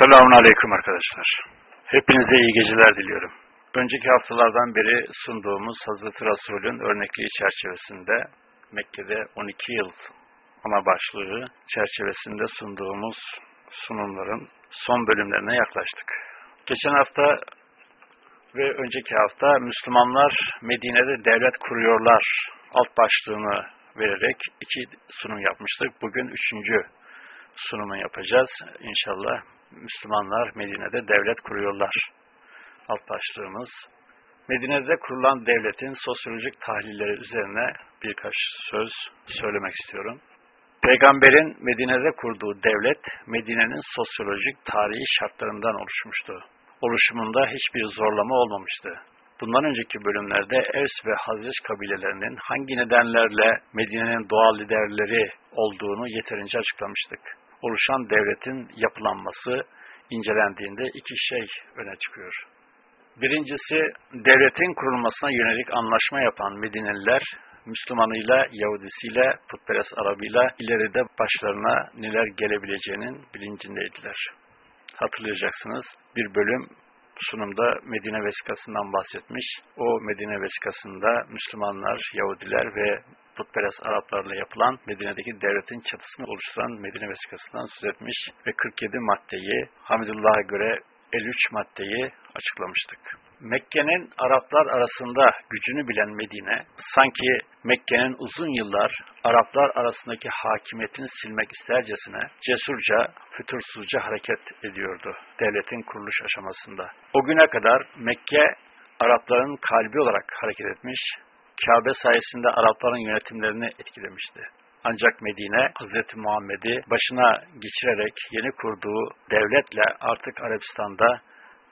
Selamun Aleyküm arkadaşlar. Hepinize iyi geceler diliyorum. Önceki haftalardan beri sunduğumuz Hazreti Resul'ün örnekliği çerçevesinde Mekke'de 12 yıl ana başlığı çerçevesinde sunduğumuz sunumların son bölümlerine yaklaştık. Geçen hafta ve önceki hafta Müslümanlar Medine'de devlet kuruyorlar alt başlığını vererek iki sunum yapmıştık. Bugün üçüncü sunumu yapacağız. İnşallah Müslümanlar Medine'de devlet kuruyorlar. Alt başlığımız. Medine'de kurulan devletin sosyolojik tahlilleri üzerine birkaç söz söylemek istiyorum. Peygamberin Medine'de kurduğu devlet, Medine'nin sosyolojik tarihi şartlarından oluşmuştu. Oluşumunda hiçbir zorlama olmamıştı. Bundan önceki bölümlerde Evs ve Hazreç kabilelerinin hangi nedenlerle Medine'nin doğal liderleri olduğunu yeterince açıklamıştık. Oluşan devletin yapılanması incelendiğinde iki şey öne çıkıyor. Birincisi, devletin kurulmasına yönelik anlaşma yapan Medineliler, Müslümanıyla, Yahudisiyle, putperest Arabıyla ileride başlarına neler gelebileceğinin bilincindeydiler. Hatırlayacaksınız, bir bölüm sunumda Medine vesikasından bahsetmiş. O Medine vesikasında Müslümanlar, Yahudiler ve putperest Araplarla yapılan Medine'deki devletin çatısını oluşturan Medine vesikasından söz etmiş ve 47 maddeyi Hamidullah'a göre 53 maddeyi açıklamıştık. Mekke'nin Araplar arasında gücünü bilen Medine, sanki Mekke'nin uzun yıllar Araplar arasındaki hakimiyetini silmek istercesine cesurca, fütursuzca hareket ediyordu devletin kuruluş aşamasında. O güne kadar Mekke Arapların kalbi olarak hareket etmiş, Kabe sayesinde Arapların yönetimlerini etkilemişti. Ancak Medine, Hz. Muhammed'i başına geçirerek yeni kurduğu devletle artık Arabistan'da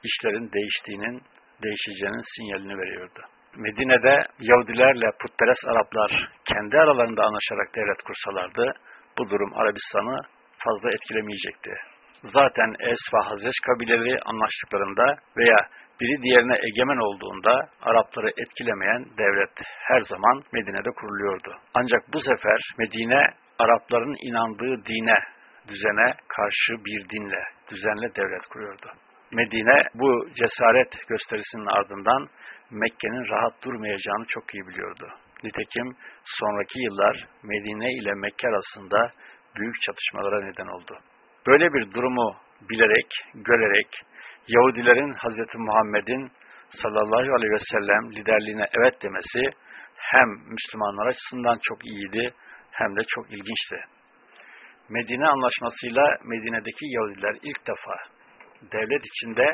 işlerin değiştiğinin, değişeceğinin sinyalini veriyordu. Medine'de Yahudilerle putperest Araplar kendi aralarında anlaşarak devlet kursalardı, bu durum Arabistan'ı fazla etkilemeyecekti. Zaten Es ve Hazreç kabileleri anlaştıklarında veya biri diğerine egemen olduğunda Arapları etkilemeyen devlet her zaman Medine'de kuruluyordu. Ancak bu sefer Medine Arapların inandığı dine, düzene karşı bir dinle, düzenle devlet kuruyordu. Medine bu cesaret gösterisinin ardından Mekke'nin rahat durmayacağını çok iyi biliyordu. Nitekim sonraki yıllar Medine ile Mekke arasında büyük çatışmalara neden oldu. Böyle bir durumu bilerek, görerek Yahudilerin Hz. Muhammed'in sallallahu aleyhi ve sellem liderliğine evet demesi hem Müslümanlar açısından çok iyiydi hem de çok ilginçti. Medine anlaşmasıyla Medine'deki Yahudiler ilk defa devlet içinde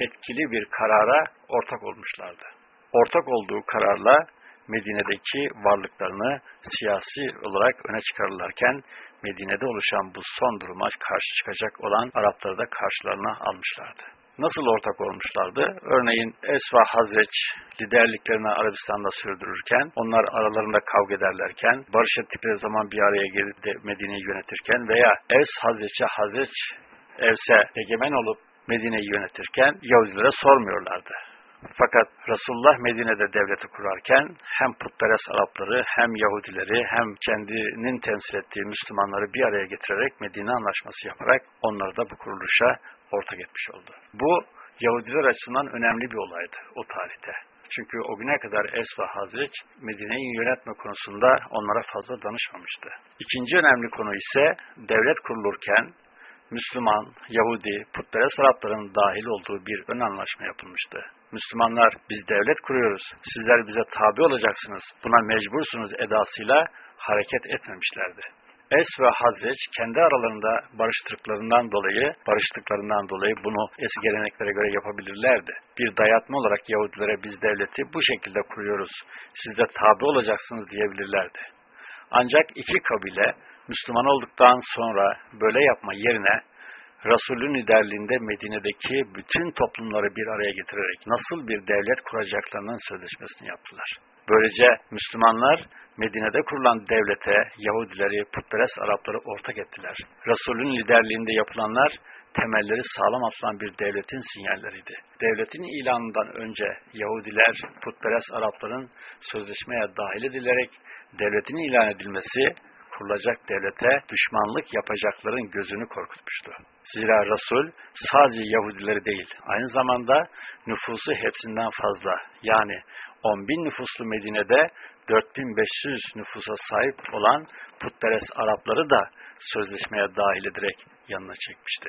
etkili bir karara ortak olmuşlardı. Ortak olduğu kararla Medine'deki varlıklarını siyasi olarak öne çıkarırlarken Medine'de oluşan bu son duruma karşı çıkacak olan Arapları da karşılarına almışlardı. Nasıl ortak olmuşlardı? Örneğin Esva Hazreç liderliklerini Arabistan'da sürdürürken, onlar aralarında kavga ederlerken, barış ettikleri zaman bir araya gelip de Medine'yi yönetirken veya Es Hazreç'e Hazreç Evs'e egemen olup Medine'yi yönetirken Yahudilere sormuyorlardı. Fakat Resulullah Medine'de devleti kurarken hem putperest Arapları hem Yahudileri hem kendinin temsil ettiği Müslümanları bir araya getirerek Medine anlaşması yaparak onları da bu kuruluşa ortak etmiş oldu. Bu Yahudiler açısından önemli bir olaydı o tarihte. Çünkü o güne kadar Es ve Hazreç Medine'yi yönetme konusunda onlara fazla danışmamıştı. İkinci önemli konu ise devlet kurulurken Müslüman, Yahudi, putperest Arapların dahil olduğu bir ön anlaşma yapılmıştı. Müslümanlar biz devlet kuruyoruz, sizler bize tabi olacaksınız, buna mecbursunuz edasıyla hareket etmemişlerdi. Es ve Hazreç kendi aralarında barıştıklarından dolayı, barıştıklarından dolayı bunu eski geleneklere göre yapabilirlerdi. Bir dayatma olarak Yahudilere biz devleti bu şekilde kuruyoruz, siz de tabi olacaksınız diyebilirlerdi. Ancak iki kabile Müslüman olduktan sonra böyle yapma yerine Resulün liderliğinde Medine'deki bütün toplumları bir araya getirerek nasıl bir devlet kuracaklarının sözleşmesini yaptılar. Böylece Müslümanlar Medine'de kurulan devlete Yahudileri, putperest Arapları ortak ettiler. Resulün liderliğinde yapılanlar temelleri sağlam aslan bir devletin sinyalleriydi. Devletin ilanından önce Yahudiler, putperest Arapların sözleşmeye dahil edilerek devletin ilan edilmesi kurulacak devlete düşmanlık yapacakların gözünü korkutmuştu. Zira Resul sadece Yahudileri değil, aynı zamanda nüfusu hepsinden fazla yani 10 bin nüfuslu Medine'de 4500 nüfusa sahip olan putperest Arapları da sözleşmeye dahil ederek yanına çekmişti.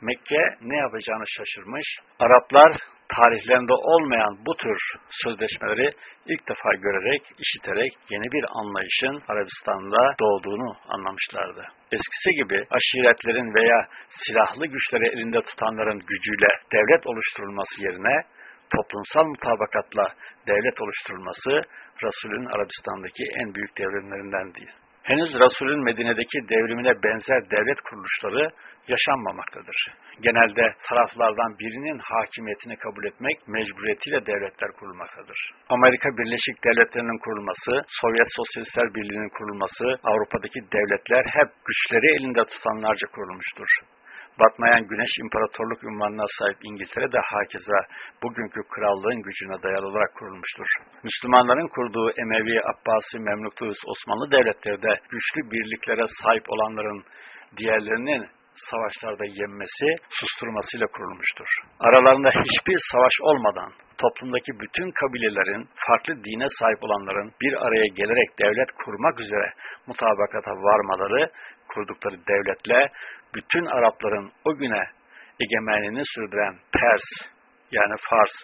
Mekke ne yapacağını şaşırmış, Araplar tarihlerinde olmayan bu tür sözleşmeleri ilk defa görerek, işiterek yeni bir anlayışın Arabistan'da doğduğunu anlamışlardı. Eskisi gibi aşiretlerin veya silahlı güçleri elinde tutanların gücüyle devlet oluşturulması yerine toplumsal mutabakatla devlet oluşturulması Resul'ün Arabistan'daki en büyük devrimlerinden değil. Henüz Resul'ün Medine'deki devrimine benzer devlet kuruluşları yaşanmamaktadır. Genelde taraflardan birinin hakimiyetini kabul etmek mecburiyetiyle devletler kurulmaktadır. Amerika Birleşik Devletleri'nin kurulması, Sovyet Sosyalistler Birliği'nin kurulması, Avrupa'daki devletler hep güçleri elinde tutanlarca kurulmuştur. Batmayan Güneş İmparatorluk ünvanına sahip İngiltere de hakeza bugünkü krallığın gücüne dayalı olarak kurulmuştur. Müslümanların kurduğu Emevi, Abbasi, Memluklu, Osmanlı devletleri de güçlü birliklere sahip olanların diğerlerinin savaşlarda yenmesi, susturmasıyla kurulmuştur. Aralarında hiçbir savaş olmadan toplumdaki bütün kabilelerin, farklı dine sahip olanların bir araya gelerek devlet kurmak üzere mutabakata varmaları, kurdukları devletle bütün Arapların o güne egemenliğini sürdüren Pers, yani Fars,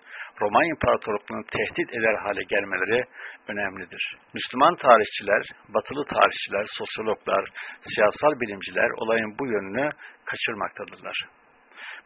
Roma İmparatorluğu'nun tehdit eder hale gelmeleri önemlidir. Müslüman tarihçiler, batılı tarihçiler, sosyologlar, siyasal bilimciler olayın bu yönünü kaçırmaktadırlar.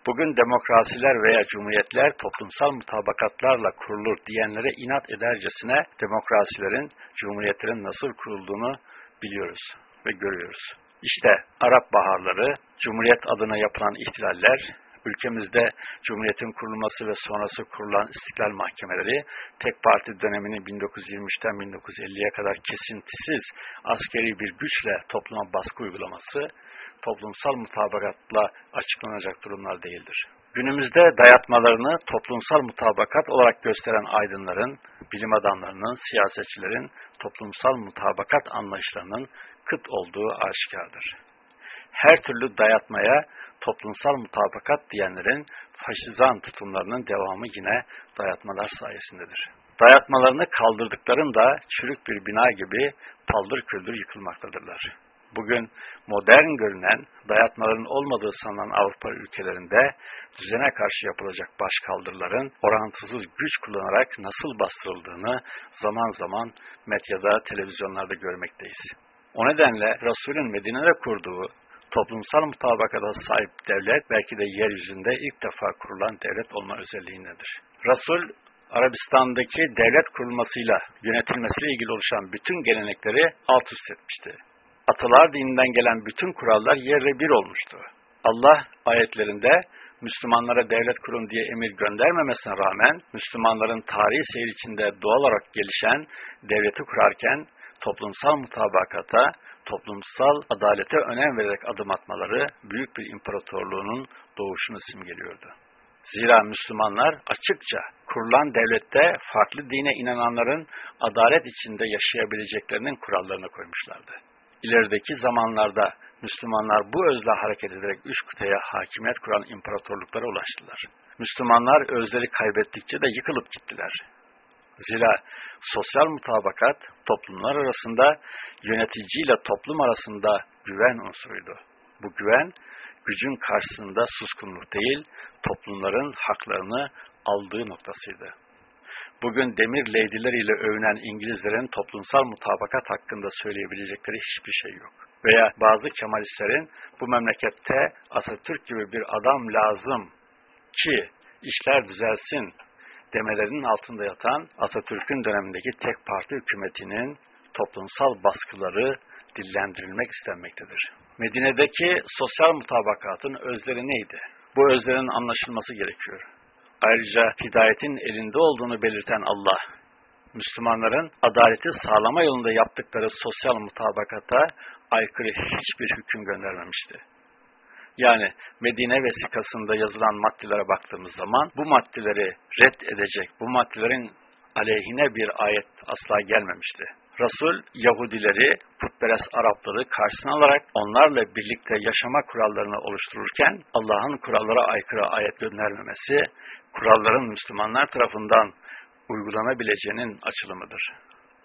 Bugün demokrasiler veya cumhuriyetler toplumsal mutabakatlarla kurulur diyenlere inat edercesine demokrasilerin, cumhuriyetlerin nasıl kurulduğunu biliyoruz ve görüyoruz. İşte Arap Baharları, Cumhuriyet adına yapılan ihtilaller, ülkemizde Cumhuriyet'in kurulması ve sonrası kurulan istiklal mahkemeleri, tek parti döneminin 1923'ten 1950'ye kadar kesintisiz askeri bir güçle topluma baskı uygulaması, toplumsal mutabakatla açıklanacak durumlar değildir. Günümüzde dayatmalarını toplumsal mutabakat olarak gösteren aydınların, bilim adamlarının, siyasetçilerin toplumsal mutabakat anlayışlarının kıt olduğu aşikardır. Her türlü dayatmaya toplumsal mutabakat diyenlerin faşizan tutumlarının devamı yine dayatmalar sayesindedir. Dayatmalarını kaldırdıklarında çürük bir bina gibi paldır küldür yıkılmaktadırlar. Bugün modern görünen, dayatmaların olmadığı sanılan Avrupa ülkelerinde düzene karşı yapılacak başkaldırıların orantısız güç kullanarak nasıl bastırıldığını zaman zaman medyada, televizyonlarda görmekteyiz. O nedenle Resul'ün Medine'de kurduğu toplumsal mutabakata sahip devlet belki de yeryüzünde ilk defa kurulan devlet olma özelliğindedir. Resul Arabistan'daki devlet kurulmasıyla yönetilmesiyle ilgili oluşan bütün gelenekleri alt üst etmişti. Atalar dininden gelen bütün kurallar yerle bir olmuştu. Allah ayetlerinde Müslümanlara devlet kurun diye emir göndermemesine rağmen Müslümanların tarihi seyir içinde doğal olarak gelişen devleti kurarken toplumsal mutabakata, toplumsal adalete önem vererek adım atmaları büyük bir imparatorluğunun doğuşunu simgeliyordu. Zira Müslümanlar açıkça kurulan devlette farklı dine inananların adalet içinde yaşayabileceklerinin kurallarını koymuşlardı. İlerideki zamanlarda Müslümanlar bu özle hareket ederek üç kıtaya hakimiyet kuran imparatorluklara ulaştılar. Müslümanlar özleri kaybettikçe de yıkılıp gittiler. Zira sosyal mutabakat toplumlar arasında yöneticiyle toplum arasında güven unsuruydu. Bu güven gücün karşısında suskunluk değil, toplumların haklarını aldığı noktasıydı. Bugün demir leydileriyle övünen İngilizlerin toplumsal mutabakat hakkında söyleyebilecekleri hiçbir şey yok. Veya bazı Kemalistlerin bu memlekette Atatürk gibi bir adam lazım ki işler düzelsin demelerinin altında yatan Atatürk'ün dönemindeki tek parti hükümetinin toplumsal baskıları dillendirilmek istenmektedir. Medine'deki sosyal mutabakatın özleri neydi? Bu özlerin anlaşılması gerekiyor. Ayrıca hidayetin elinde olduğunu belirten Allah, Müslümanların adaleti sağlama yolunda yaptıkları sosyal mutabakata aykırı hiçbir hüküm göndermemişti. Yani Medine vesikasında yazılan maddelere baktığımız zaman bu maddeleri red edecek, bu maddelerin aleyhine bir ayet asla gelmemişti. Resul Yahudileri, putperest Arapları karşısına alarak onlarla birlikte yaşama kurallarını oluştururken Allah'ın kurallara aykırı ayet göndermemesi, kuralların Müslümanlar tarafından uygulanabileceğinin açılımıdır.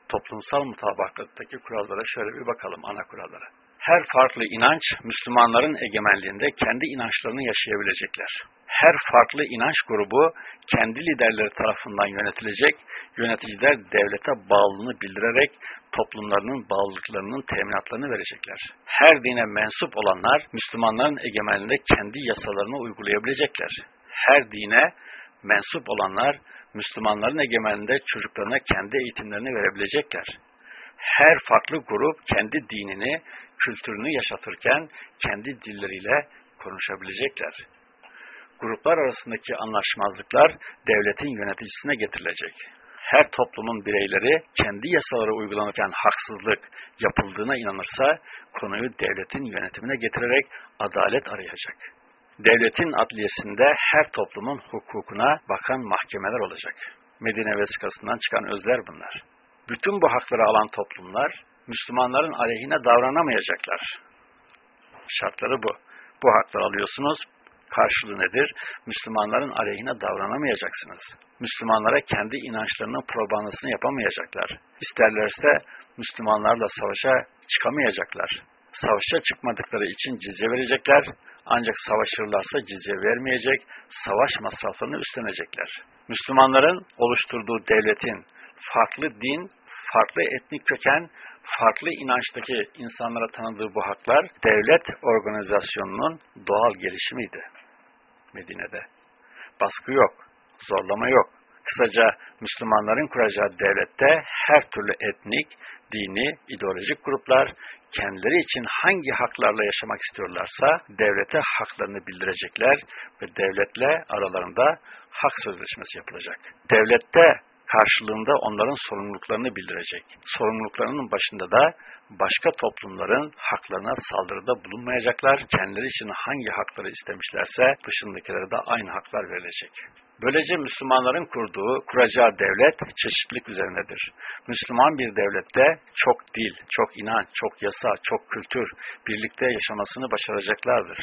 Toplumsal mutabaklıktaki kurallara şöyle bir bakalım, ana kurallara. Her farklı inanç Müslümanların egemenliğinde kendi inançlarını yaşayabilecekler. Her farklı inanç grubu kendi liderleri tarafından yönetilecek, yöneticiler devlete bağlılığını bildirerek toplumlarının bağlılıklarının teminatlarını verecekler. Her dine mensup olanlar Müslümanların egemenliğinde kendi yasalarını uygulayabilecekler. Her dine mensup olanlar Müslümanların egemenliğinde çocuklarına kendi eğitimlerini verebilecekler. Her farklı grup kendi dinini, kültürünü yaşatırken kendi dilleriyle konuşabilecekler. Gruplar arasındaki anlaşmazlıklar devletin yöneticisine getirilecek. Her toplumun bireyleri kendi yasaları uygulanırken haksızlık yapıldığına inanırsa konuyu devletin yönetimine getirerek adalet arayacak. Devletin adliyesinde her toplumun hukukuna bakan mahkemeler olacak. Medine vesikasından çıkan özler bunlar. Bütün bu hakları alan toplumlar Müslümanların aleyhine davranamayacaklar. Şartları bu. Bu hakları alıyorsunuz. Karşılığı nedir? Müslümanların aleyhine davranamayacaksınız. Müslümanlara kendi inançlarının propagandasını yapamayacaklar. İsterlerse Müslümanlarla savaşa çıkamayacaklar. Savaşa çıkmadıkları için cizye verecekler. Ancak savaşırlarsa cizye vermeyecek, savaş masraflarını üstlenecekler. Müslümanların oluşturduğu devletin farklı din, farklı etnik köken, farklı inançtaki insanlara tanıdığı bu haklar devlet organizasyonunun doğal gelişimiydi Medine'de. Baskı yok, zorlama yok. Kısaca Müslümanların kuracağı devlette her türlü etnik, dini, ideolojik gruplar kendileri için hangi haklarla yaşamak istiyorlarsa devlete haklarını bildirecekler ve devletle aralarında hak sözleşmesi yapılacak. Devlette karşılığında onların sorumluluklarını bildirecek. Sorumluluklarının başında da başka toplumların haklarına saldırıda bulunmayacaklar. Kendileri için hangi hakları istemişlerse dışındakilere de aynı haklar verilecek. Böylece Müslümanların kurduğu, kuracağı devlet çeşitlilik üzerinedir. Müslüman bir devlette çok dil, çok inanç, çok yasa, çok kültür birlikte yaşamasını başaracaklardır.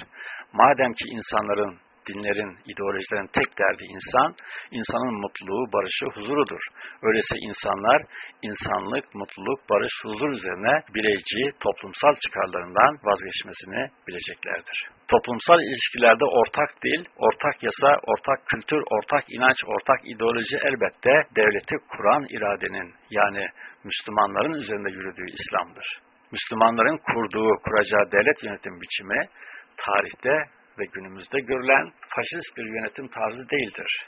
Madem ki insanların dinlerin, ideolojilerin tek derdi insan, insanın mutluluğu, barışı, huzurudur. Öyleyse insanlar insanlık, mutluluk, barış, huzur üzerine bireyci, toplumsal çıkarlarından vazgeçmesini bileceklerdir. Toplumsal ilişkilerde ortak dil, ortak yasa, ortak kültür, ortak inanç, ortak ideoloji elbette devleti kuran iradenin yani Müslümanların üzerinde yürüdüğü İslam'dır. Müslümanların kurduğu, kuracağı devlet yönetim biçimi tarihte ve günümüzde görülen faşist bir yönetim tarzı değildir.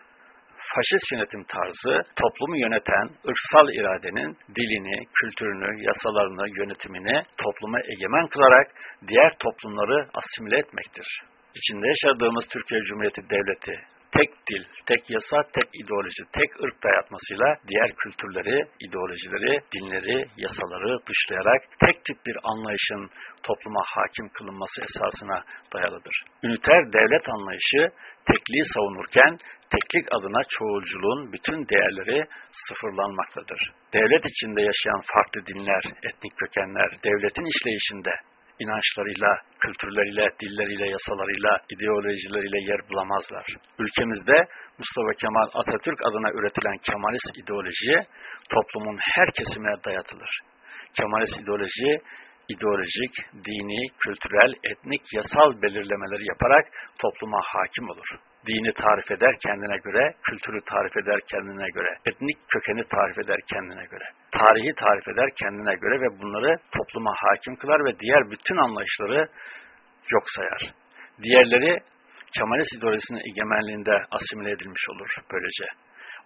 Faşist yönetim tarzı toplumu yöneten ırksal iradenin dilini, kültürünü, yasalarını, yönetimini topluma egemen kılarak diğer toplumları asimile etmektir. İçinde yaşadığımız Türkiye Cumhuriyeti Devleti tek dil, tek yasa, tek ideoloji, tek ırk dayatmasıyla diğer kültürleri, ideolojileri, dinleri, yasaları dışlayarak tek tip bir anlayışın topluma hakim kılınması esasına dayalıdır. Üniter devlet anlayışı tekliği savunurken teklik adına çoğulculuğun bütün değerleri sıfırlanmaktadır. Devlet içinde yaşayan farklı dinler, etnik kökenler devletin işleyişinde inançlarıyla, kültürleriyle, dilleriyle, yasalarıyla, ideolojileriyle yer bulamazlar. Ülkemizde Mustafa Kemal Atatürk adına üretilen Kemalist ideoloji toplumun her kesimine dayatılır. Kemalist ideoloji ideolojik, dini, kültürel, etnik, yasal belirlemeleri yaparak topluma hakim olur. Dini tarif eder kendine göre, kültürü tarif eder kendine göre, etnik kökeni tarif eder kendine göre, tarihi tarif eder kendine göre ve bunları topluma hakim kılar ve diğer bütün anlayışları yok sayar. Diğerleri Kemalist ideolojisinin egemenliğinde asimile edilmiş olur böylece.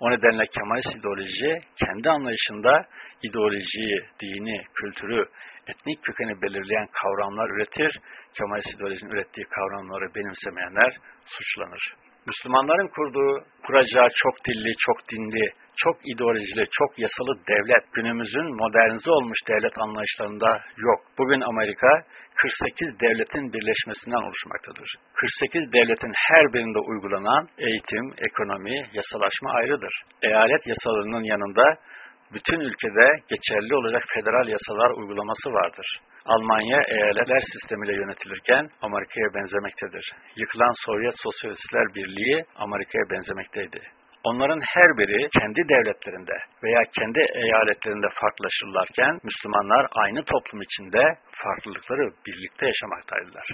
O nedenle Kemalist ideoloji kendi anlayışında ideolojiyi, dini, kültürü, etnik kökeni belirleyen kavramlar üretir. Kemalist ideolojinin ürettiği kavramları benimsemeyenler suçlanır. Müslümanların kurduğu, kuracağı çok dilli, çok dinli, çok ideolojili, çok yasalı devlet günümüzün modernize olmuş devlet anlayışlarında yok. Bugün Amerika 48 devletin birleşmesinden oluşmaktadır. 48 devletin her birinde uygulanan eğitim, ekonomi, yasalaşma ayrıdır. Eyalet yasalarının yanında bütün ülkede geçerli olacak federal yasalar uygulaması vardır. Almanya eyaletler sistemiyle yönetilirken Amerika'ya benzemektedir. Yıkılan Sovyet Sosyalistler Birliği Amerika'ya benzemekteydi. Onların her biri kendi devletlerinde veya kendi eyaletlerinde farklılaşırlarken Müslümanlar aynı toplum içinde farklılıkları birlikte yaşamaktaydılar.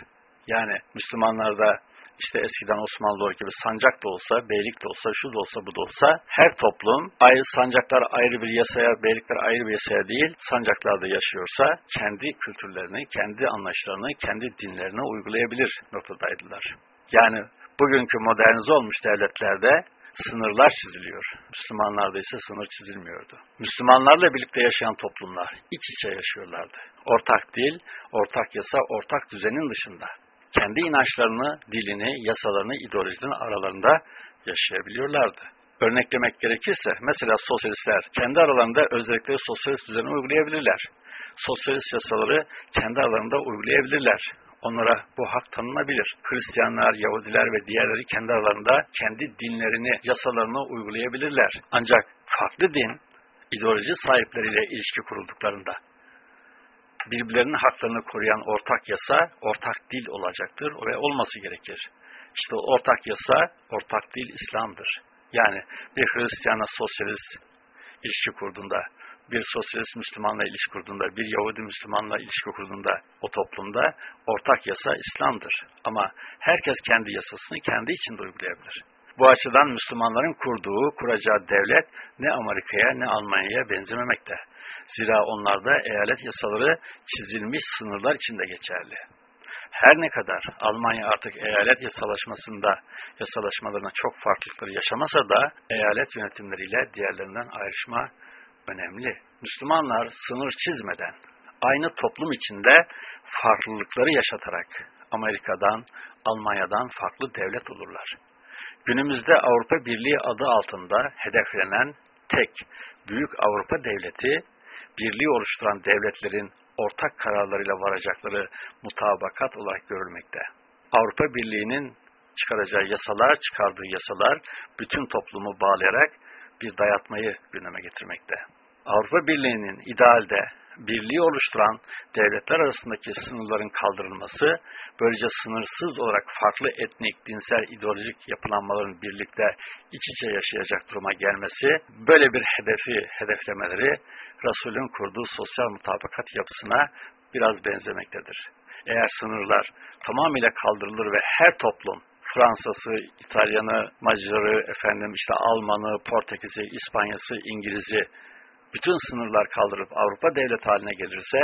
Yani Müslümanlarda işte eskiden Osmanlı gibi sancak da olsa, beylik de olsa, şu da olsa, bu da olsa her toplum ayrı sancaklar ayrı bir yasaya, beylikler ayrı bir yasaya değil, sancaklarda yaşıyorsa kendi kültürlerini, kendi anlayışlarını, kendi dinlerini uygulayabilir noktadaydılar. Yani bugünkü modernize olmuş devletlerde sınırlar çiziliyor. Müslümanlarda ise sınır çizilmiyordu. Müslümanlarla birlikte yaşayan toplumlar iç içe yaşıyorlardı. Ortak dil, ortak yasa, ortak düzenin dışında kendi inançlarını, dilini, yasalarını, ideolojilerini aralarında yaşayabiliyorlardı. Örneklemek gerekirse mesela sosyalistler kendi aralarında özellikle sosyalist düzeni uygulayabilirler. Sosyalist yasaları kendi aralarında uygulayabilirler. Onlara bu hak tanınabilir. Hristiyanlar, Yahudiler ve diğerleri kendi aralarında kendi dinlerini, yasalarını uygulayabilirler. Ancak farklı din, ideoloji sahipleriyle ilişki kurulduklarında birbirlerinin haklarını koruyan ortak yasa, ortak dil olacaktır ve olması gerekir. İşte ortak yasa, ortak dil İslam'dır. Yani bir Hristiyanla sosyalist ilişki kurduğunda, bir sosyalist Müslümanla ilişki kurduğunda, bir Yahudi Müslümanla ilişki kurduğunda o toplumda ortak yasa İslam'dır. Ama herkes kendi yasasını kendi içinde uygulayabilir. Bu açıdan Müslümanların kurduğu, kuracağı devlet ne Amerika'ya ne Almanya'ya benzememekte. Zira onlarda eyalet yasaları çizilmiş sınırlar içinde geçerli. Her ne kadar Almanya artık eyalet yasalaşmasında yasalaşmalarına çok farklılıkları yaşamasa da eyalet yönetimleriyle diğerlerinden ayrışma önemli. Müslümanlar sınır çizmeden aynı toplum içinde farklılıkları yaşatarak Amerika'dan, Almanya'dan farklı devlet olurlar. Günümüzde Avrupa Birliği adı altında hedeflenen tek büyük Avrupa devleti birliği oluşturan devletlerin ortak kararlarıyla varacakları mutabakat olarak görülmekte. Avrupa Birliği'nin çıkaracağı yasalar, çıkardığı yasalar bütün toplumu bağlayarak bir dayatmayı gündeme getirmekte. Avrupa Birliği'nin idealde birliği oluşturan devletler arasındaki sınırların kaldırılması, böylece sınırsız olarak farklı etnik, dinsel, ideolojik yapılanmaların birlikte iç içe yaşayacak duruma gelmesi, böyle bir hedefi hedeflemeleri Resul'ün kurduğu sosyal mutabakat yapısına biraz benzemektedir. Eğer sınırlar tamamıyla kaldırılır ve her toplum Fransa'sı, İtalyanı, Macarı, efendim işte Almanı, Portekiz'i, İspanya'sı, İngiliz'i bütün sınırlar kaldırıp Avrupa devlet haline gelirse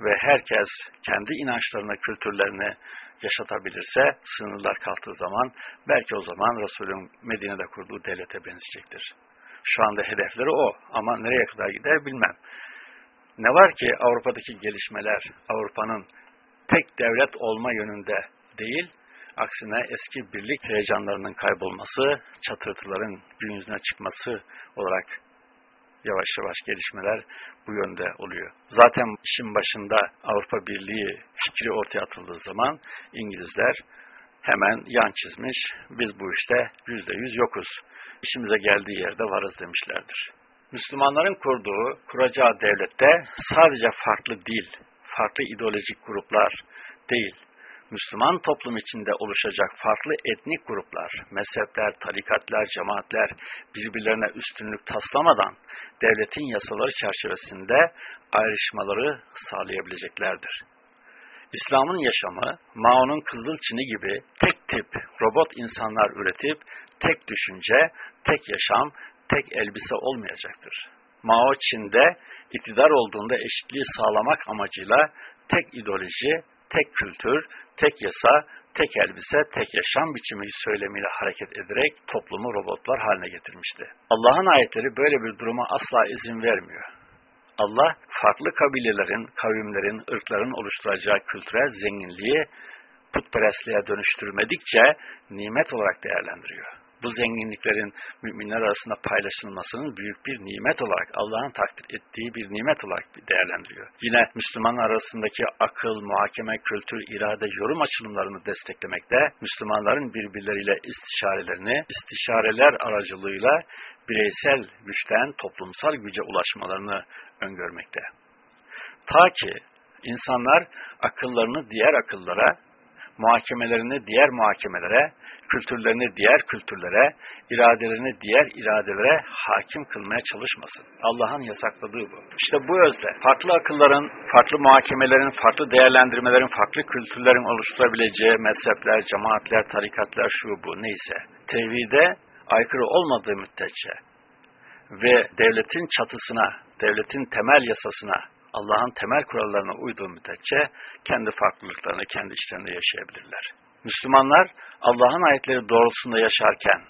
ve herkes kendi inançlarını, kültürlerini yaşatabilirse, sınırlar kalktığı zaman belki o zaman Resul'ün Medine'de kurduğu devlete benzeyecektir. Şu anda hedefleri o ama nereye kadar gider bilmem. Ne var ki Avrupa'daki gelişmeler Avrupa'nın tek devlet olma yönünde değil, aksine eski birlik heyecanlarının kaybolması, çatırtıların gün yüzüne çıkması olarak yavaş yavaş gelişmeler bu yönde oluyor. Zaten işin başında Avrupa Birliği fikri ortaya atıldığı zaman İngilizler hemen yan çizmiş, biz bu işte yüzde yüz yokuz, işimize geldiği yerde varız demişlerdir. Müslümanların kurduğu, kuracağı devlette sadece farklı dil, farklı ideolojik gruplar değil, Müslüman toplum içinde oluşacak farklı etnik gruplar, mezhepler, tarikatlar, cemaatler birbirlerine üstünlük taslamadan devletin yasaları çerçevesinde ayrışmaları sağlayabileceklerdir. İslam'ın yaşamı, Mao'nun Kızıl Çin'i gibi tek tip robot insanlar üretip tek düşünce, tek yaşam, tek elbise olmayacaktır. Mao Çin'de iktidar olduğunda eşitliği sağlamak amacıyla tek ideoloji, tek kültür, tek yasa, tek elbise, tek yaşam biçimi söylemiyle hareket ederek toplumu robotlar haline getirmişti. Allah'ın ayetleri böyle bir duruma asla izin vermiyor. Allah farklı kabilelerin, kavimlerin, ırkların oluşturacağı kültürel zenginliği putperestliğe dönüştürmedikçe nimet olarak değerlendiriyor. Bu zenginliklerin müminler arasında paylaşılmasının büyük bir nimet olarak, Allah'ın takdir ettiği bir nimet olarak değerlendiriyor. Yine Müslüman arasındaki akıl, muhakeme, kültür, irade, yorum açılımlarını desteklemekte, Müslümanların birbirleriyle istişarelerini, istişareler aracılığıyla bireysel güçten toplumsal güce ulaşmalarını öngörmekte. Ta ki insanlar akıllarını diğer akıllara, muhakemelerini diğer muhakemelere, kültürlerini diğer kültürlere, iradelerini diğer iradelere hakim kılmaya çalışmasın. Allah'ın yasakladığı bu. İşte bu özle farklı akılların, farklı muhakemelerin, farklı değerlendirmelerin, farklı kültürlerin oluşturabileceği mezhepler, cemaatler, tarikatlar, şu bu neyse, tevhide aykırı olmadığı müddetçe ve devletin çatısına, devletin temel yasasına Allah'ın temel kurallarına uyduğu müddetçe kendi farklılıklarını kendi içlerinde yaşayabilirler. Müslümanlar Allah'ın ayetleri doğrultusunda yaşarken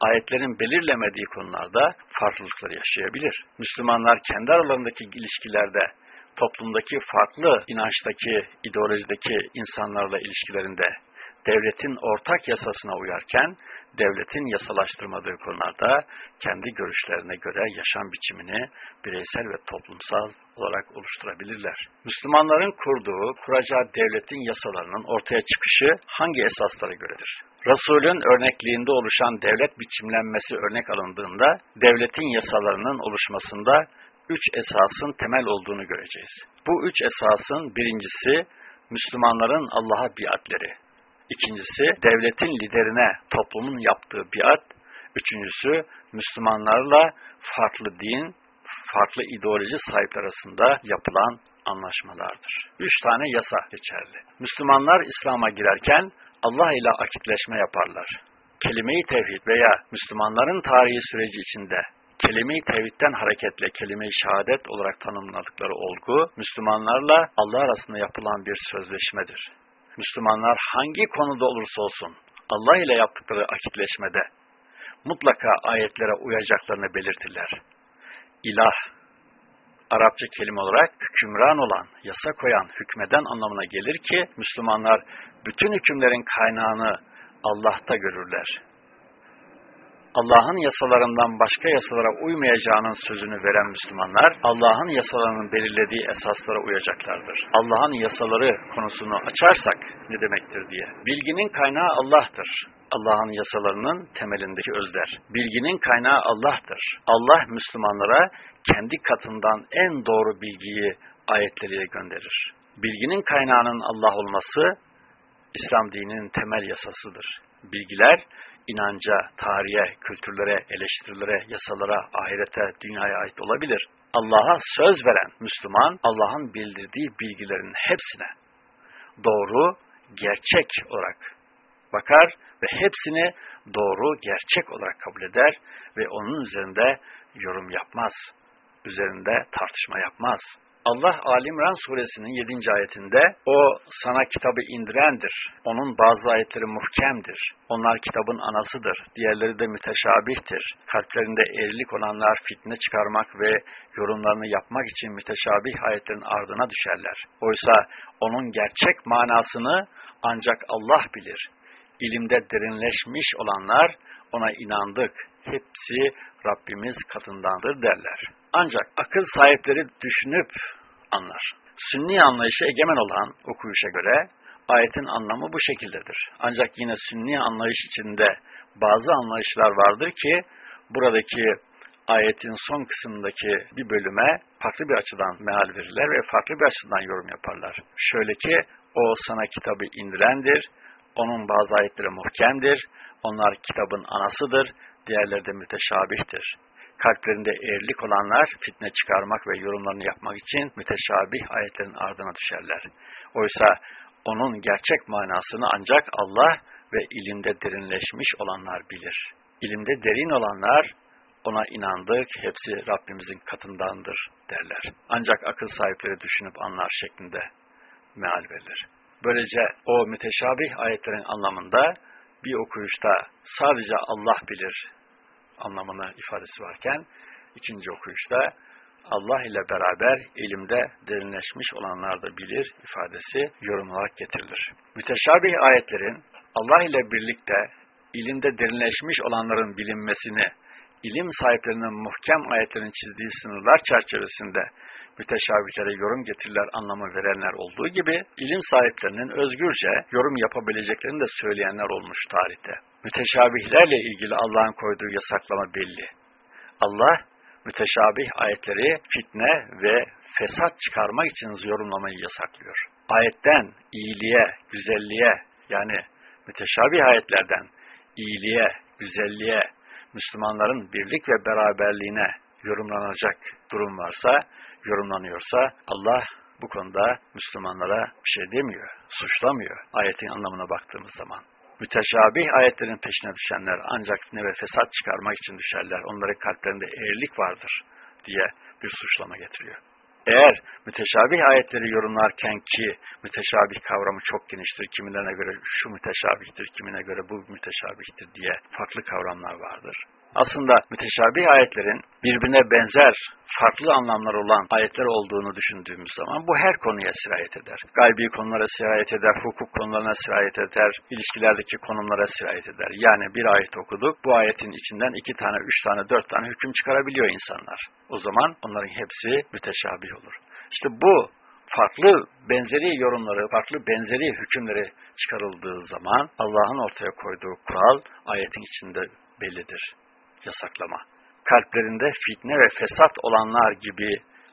ayetlerin belirlemediği konularda farklılıkları yaşayabilir. Müslümanlar kendi aralarındaki ilişkilerde toplumdaki farklı inançtaki, ideolojideki insanlarla ilişkilerinde devletin ortak yasasına uyarken devletin yasalaştırmadığı konularda kendi görüşlerine göre yaşam biçimini bireysel ve toplumsal olarak oluşturabilirler. Müslümanların kurduğu, kuracağı devletin yasalarının ortaya çıkışı hangi esaslara göredir? Resulün örnekliğinde oluşan devlet biçimlenmesi örnek alındığında devletin yasalarının oluşmasında üç esasın temel olduğunu göreceğiz. Bu üç esasın birincisi Müslümanların Allah'a biatleri, İkincisi devletin liderine toplumun yaptığı biat. Üçüncüsü Müslümanlarla farklı din, farklı ideoloji sahipleri arasında yapılan anlaşmalardır. Üç tane yasa geçerli. Müslümanlar İslam'a girerken Allah ile akitleşme yaparlar. Kelime-i tevhid veya Müslümanların tarihi süreci içinde kelime-i tevhidden hareketle kelime-i şehadet olarak tanımladıkları olgu, Müslümanlarla Allah arasında yapılan bir sözleşmedir. Müslümanlar hangi konuda olursa olsun Allah ile yaptıkları akitleşmede mutlaka ayetlere uyacaklarını belirtirler. İlah, Arapça kelime olarak hükümran olan, yasa koyan, hükmeden anlamına gelir ki Müslümanlar bütün hükümlerin kaynağını Allah'ta görürler. Allah'ın yasalarından başka yasalara uymayacağının sözünü veren Müslümanlar, Allah'ın yasalarının belirlediği esaslara uyacaklardır. Allah'ın yasaları konusunu açarsak ne demektir diye. Bilginin kaynağı Allah'tır. Allah'ın yasalarının temelindeki özler. Bilginin kaynağı Allah'tır. Allah Müslümanlara kendi katından en doğru bilgiyi ayetleriyle gönderir. Bilginin kaynağının Allah olması İslam dininin temel yasasıdır. Bilgiler inanca, tarihe, kültürlere, eleştirilere, yasalara, ahirete, dünyaya ait olabilir. Allah'a söz veren Müslüman, Allah'ın bildirdiği bilgilerin hepsine doğru, gerçek olarak bakar ve hepsini doğru, gerçek olarak kabul eder ve onun üzerinde yorum yapmaz, üzerinde tartışma yapmaz. Allah Alimran suresinin 7. ayetinde o sana kitabı indirendir. Onun bazı ayetleri muhkemdir. Onlar kitabın anasıdır. Diğerleri de müteşabihtir. Kalplerinde eğrilik olanlar fitne çıkarmak ve yorumlarını yapmak için müteşabih ayetlerin ardına düşerler. Oysa onun gerçek manasını ancak Allah bilir. İlimde derinleşmiş olanlar ona inandık. Hepsi Rabbimiz katındandır derler. Ancak akıl sahipleri düşünüp anlar. Sünni anlayışı egemen olan okuyuşa göre ayetin anlamı bu şekildedir. Ancak yine sünni anlayış içinde bazı anlayışlar vardır ki buradaki ayetin son kısmındaki bir bölüme farklı bir açıdan meal verirler ve farklı bir açıdan yorum yaparlar. Şöyle ki o sana kitabı indirendir, onun bazı ayetleri muhkemdir, onlar kitabın anasıdır, diğerleri de müteşabihtir kalplerinde eğrilik olanlar fitne çıkarmak ve yorumlarını yapmak için müteşabih ayetlerin ardına düşerler. Oysa onun gerçek manasını ancak Allah ve ilimde derinleşmiş olanlar bilir. İlimde derin olanlar ona inandık, hepsi Rabbimizin katındandır derler. Ancak akıl sahipleri düşünüp anlar şeklinde meal verilir. Böylece o müteşabih ayetlerin anlamında bir okuyuşta sadece Allah bilir anlamına ifadesi varken ikinci okuyuşta Allah ile beraber ilimde derinleşmiş olanlar da bilir ifadesi yorum olarak getirilir. Müteşabih ayetlerin Allah ile birlikte ilimde derinleşmiş olanların bilinmesini, ilim sahiplerinin muhkem ayetlerin çizdiği sınırlar çerçevesinde müteşabihlere yorum getirirler anlamı verenler olduğu gibi, ilim sahiplerinin özgürce yorum yapabileceklerini de söyleyenler olmuş tarihte. Müteşabihlerle ilgili Allah'ın koyduğu yasaklama belli. Allah, müteşabih ayetleri fitne ve fesat çıkarmak için yorumlamayı yasaklıyor. Ayetten iyiliğe, güzelliğe yani müteşabih ayetlerden iyiliğe, güzelliğe, Müslümanların birlik ve beraberliğine yorumlanacak durum varsa, yorumlanıyorsa Allah bu konuda Müslümanlara bir şey demiyor, suçlamıyor ayetin anlamına baktığımız zaman. Müteşabih ayetlerin peşine düşenler ancak ne ve fesat çıkarmak için düşerler. Onların kalplerinde eğrilik vardır diye bir suçlama getiriyor. Eğer müteşabih ayetleri yorumlarken ki müteşabih kavramı çok geniştir, kimilerine göre şu müteşabihtir, kimine göre bu müteşabihtir diye farklı kavramlar vardır. Aslında müteşabih ayetlerin birbirine benzer farklı anlamlar olan ayetler olduğunu düşündüğümüz zaman bu her konuya sirayet eder. Gaybi konulara sirayet eder, hukuk konularına sirayet eder, ilişkilerdeki konumlara sirayet eder. Yani bir ayet okuduk, bu ayetin içinden iki tane, üç tane, dört tane hüküm çıkarabiliyor insanlar. O zaman onların hepsi müteşabih olur. İşte bu farklı benzeri yorumları, farklı benzeri hükümleri çıkarıldığı zaman Allah'ın ortaya koyduğu kural ayetin içinde bellidir. Yasaklama kalplerinde fitne ve fesat olanlar gibi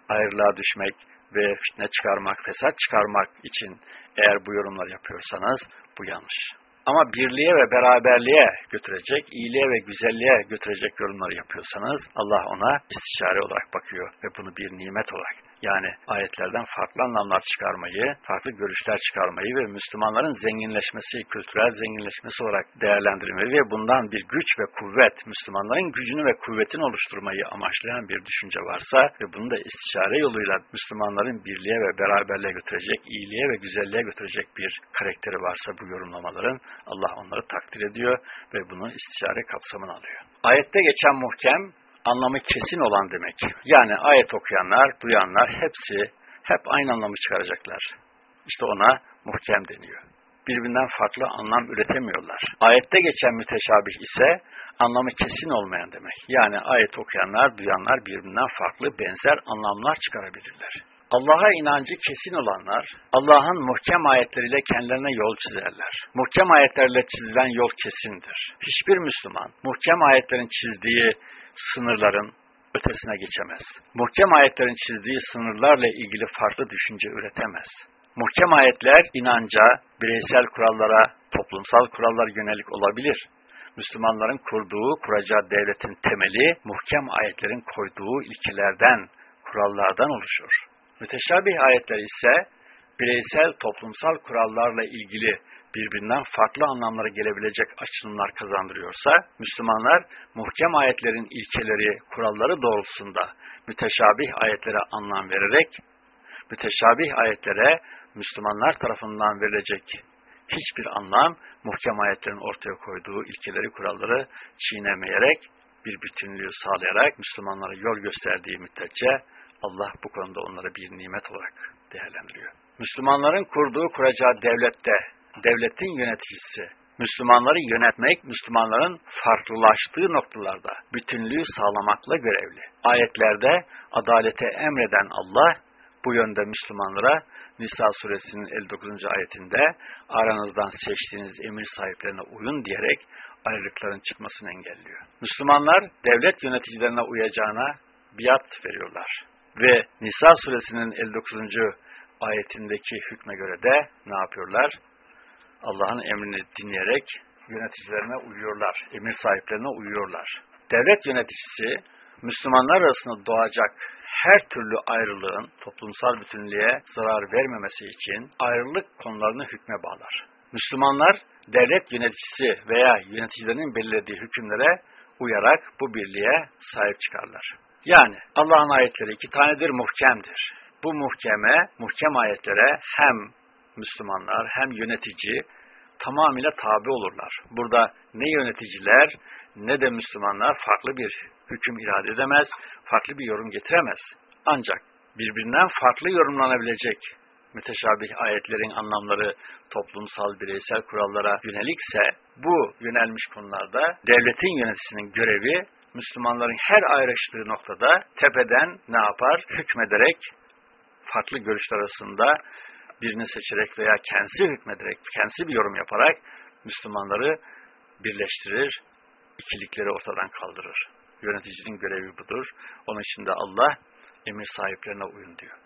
ayrılığa düşmek ve fitne çıkarmak, fesat çıkarmak için eğer bu yorumlar yapıyorsanız bu yanlış. Ama birliğe ve beraberliğe götürecek, iyiliğe ve güzelliğe götürecek yorumları yapıyorsanız Allah ona istişare olarak bakıyor ve bunu bir nimet olarak yani ayetlerden farklı anlamlar çıkarmayı, farklı görüşler çıkarmayı ve Müslümanların zenginleşmesi, kültürel zenginleşmesi olarak değerlendirmeyi ve bundan bir güç ve kuvvet, Müslümanların gücünü ve kuvvetini oluşturmayı amaçlayan bir düşünce varsa ve bunu da istişare yoluyla Müslümanların birliğe ve beraberliğe götürecek, iyiliğe ve güzelliğe götürecek bir karakteri varsa bu yorumlamaların Allah onları takdir ediyor ve bunu istişare kapsamına alıyor. Ayette geçen muhkem anlamı kesin olan demek. Yani ayet okuyanlar, duyanlar hepsi hep aynı anlamı çıkaracaklar. İşte ona muhkem deniyor. Birbirinden farklı anlam üretemiyorlar. Ayette geçen müteşabih ise anlamı kesin olmayan demek. Yani ayet okuyanlar, duyanlar birbirinden farklı benzer anlamlar çıkarabilirler. Allah'a inancı kesin olanlar, Allah'ın muhkem ayetleriyle kendilerine yol çizerler. Muhkem ayetlerle çizilen yol kesindir. Hiçbir Müslüman, muhkem ayetlerin çizdiği sınırların ötesine geçemez. Muhkem ayetlerin çizdiği sınırlarla ilgili farklı düşünce üretemez. Muhkem ayetler inanca, bireysel kurallara, toplumsal kurallar yönelik olabilir. Müslümanların kurduğu, kuracağı devletin temeli, muhkem ayetlerin koyduğu ilkelerden, kurallardan oluşur. Müteşabih ayetler ise, bireysel toplumsal kurallarla ilgili birbirinden farklı anlamlara gelebilecek açılımlar kazandırıyorsa, Müslümanlar muhkem ayetlerin ilkeleri, kuralları doğrultusunda müteşabih ayetlere anlam vererek, müteşabih ayetlere Müslümanlar tarafından verilecek hiçbir anlam, muhkem ayetlerin ortaya koyduğu ilkeleri, kuralları çiğnemeyerek, bir bütünlüğü sağlayarak Müslümanlara yol gösterdiği müddetçe Allah bu konuda onları bir nimet olarak değerlendiriyor. Müslümanların kurduğu, kuracağı devlette devletin yöneticisi, Müslümanları yönetmek, Müslümanların farklılaştığı noktalarda bütünlüğü sağlamakla görevli. Ayetlerde adalete emreden Allah, bu yönde Müslümanlara Nisa suresinin 59. ayetinde aranızdan seçtiğiniz emir sahiplerine uyun diyerek ayrılıkların çıkmasını engelliyor. Müslümanlar devlet yöneticilerine uyacağına biat veriyorlar. Ve Nisa suresinin 59. ayetindeki hükme göre de ne yapıyorlar? Allah'ın emrini dinleyerek yöneticilerine uyuyorlar, emir sahiplerine uyuyorlar. Devlet yöneticisi Müslümanlar arasında doğacak her türlü ayrılığın toplumsal bütünlüğe zarar vermemesi için ayrılık konularını hükme bağlar. Müslümanlar devlet yöneticisi veya yöneticilerinin belirlediği hükümlere uyarak bu birliğe sahip çıkarlar. Yani Allah'ın ayetleri iki tanedir, muhkemdir. Bu muhkeme, muhkem ayetlere hem Müslümanlar hem yönetici tamamıyla tabi olurlar. Burada ne yöneticiler ne de Müslümanlar farklı bir hüküm irade edemez, farklı bir yorum getiremez. Ancak birbirinden farklı yorumlanabilecek müteşabih ayetlerin anlamları toplumsal, bireysel kurallara yönelikse bu yönelmiş konularda devletin yöneticisinin görevi Müslümanların her ayrıştığı noktada tepeden ne yapar? Hükmederek farklı görüşler arasında birini seçerek veya kendisi hükmederek, kendisi bir yorum yaparak Müslümanları birleştirir, ikilikleri ortadan kaldırır. Yöneticinin görevi budur. Onun için de Allah emir sahiplerine uyun diyor.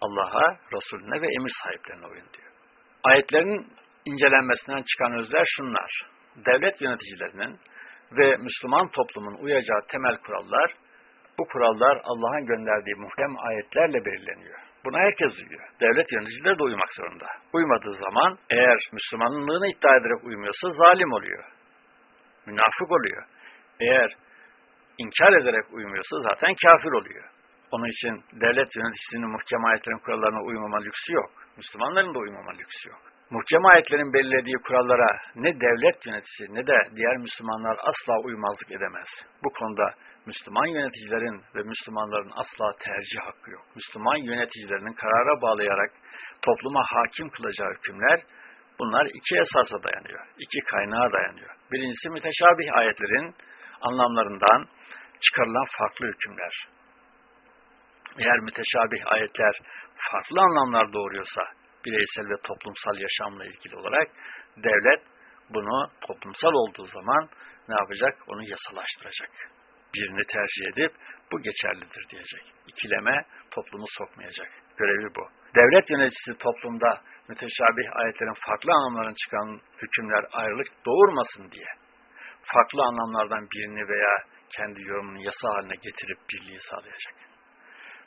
Allah'a, Resulüne ve emir sahiplerine uyun diyor. Ayetlerin incelenmesinden çıkan özler şunlar. Devlet yöneticilerinin ve Müslüman toplumun uyacağı temel kurallar, bu kurallar Allah'ın gönderdiği muhkem ayetlerle belirleniyor. Buna herkes uyuyor. Devlet yöneticileri de uymak zorunda. Uymadığı zaman eğer Müslümanlığını iddia ederek uymuyorsa zalim oluyor. Münafık oluyor. Eğer inkar ederek uymuyorsa zaten kafir oluyor. Onun için devlet yöneticisinin muhkem ayetlerin kurallarına uymama lüksü yok. Müslümanların da uymama lüksü yok. Muhkem ayetlerin belirlediği kurallara ne devlet yöneticisi ne de diğer Müslümanlar asla uymazlık edemez. Bu konuda Müslüman yöneticilerin ve Müslümanların asla tercih hakkı yok. Müslüman yöneticilerinin karara bağlayarak topluma hakim kılacağı hükümler bunlar iki esasa dayanıyor. iki kaynağa dayanıyor. Birincisi müteşabih ayetlerin anlamlarından çıkarılan farklı hükümler. Eğer müteşabih ayetler farklı anlamlar doğuruyorsa bireysel ve toplumsal yaşamla ilgili olarak devlet bunu toplumsal olduğu zaman ne yapacak? Onu yasalaştıracak. Birini tercih edip bu geçerlidir diyecek. İkileme toplumu sokmayacak. Görevi bu. Devlet yöneticisi toplumda müteşabih ayetlerin farklı anlamların çıkan hükümler ayrılık doğurmasın diye farklı anlamlardan birini veya kendi yorumunu yasa haline getirip birliği sağlayacak.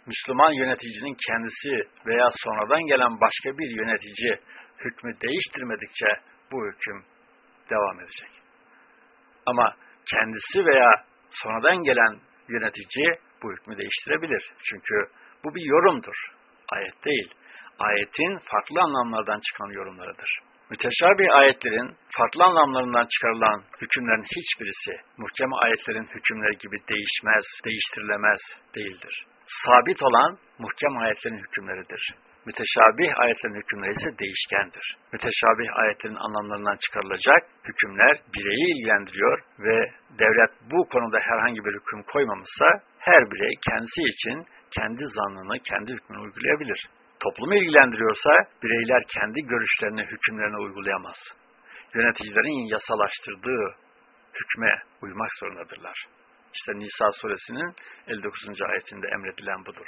Müslüman yöneticinin kendisi veya sonradan gelen başka bir yönetici hükmü değiştirmedikçe bu hüküm devam edecek. Ama kendisi veya sonradan gelen yönetici bu hükmü değiştirebilir. Çünkü bu bir yorumdur. Ayet değil. Ayetin farklı anlamlardan çıkan yorumlarıdır. Müteşabih ayetlerin farklı anlamlarından çıkarılan hükümlerin hiçbirisi muhkeme ayetlerin hükümleri gibi değişmez, değiştirilemez değildir. Sabit olan muhkem ayetlerin hükümleridir. Müteşabih ayetlerin hükümleri ise değişkendir. Müteşabih ayetlerin anlamlarından çıkarılacak hükümler bireyi ilgilendiriyor ve devlet bu konuda herhangi bir hüküm koymamışsa her birey kendisi için kendi zannını, kendi hükmünü uygulayabilir. Toplumu ilgilendiriyorsa bireyler kendi görüşlerini, hükümlerini uygulayamaz. Yöneticilerin yasalaştırdığı hükme uymak zorundadırlar. İşte Nisa suresinin 59. ayetinde emredilen budur.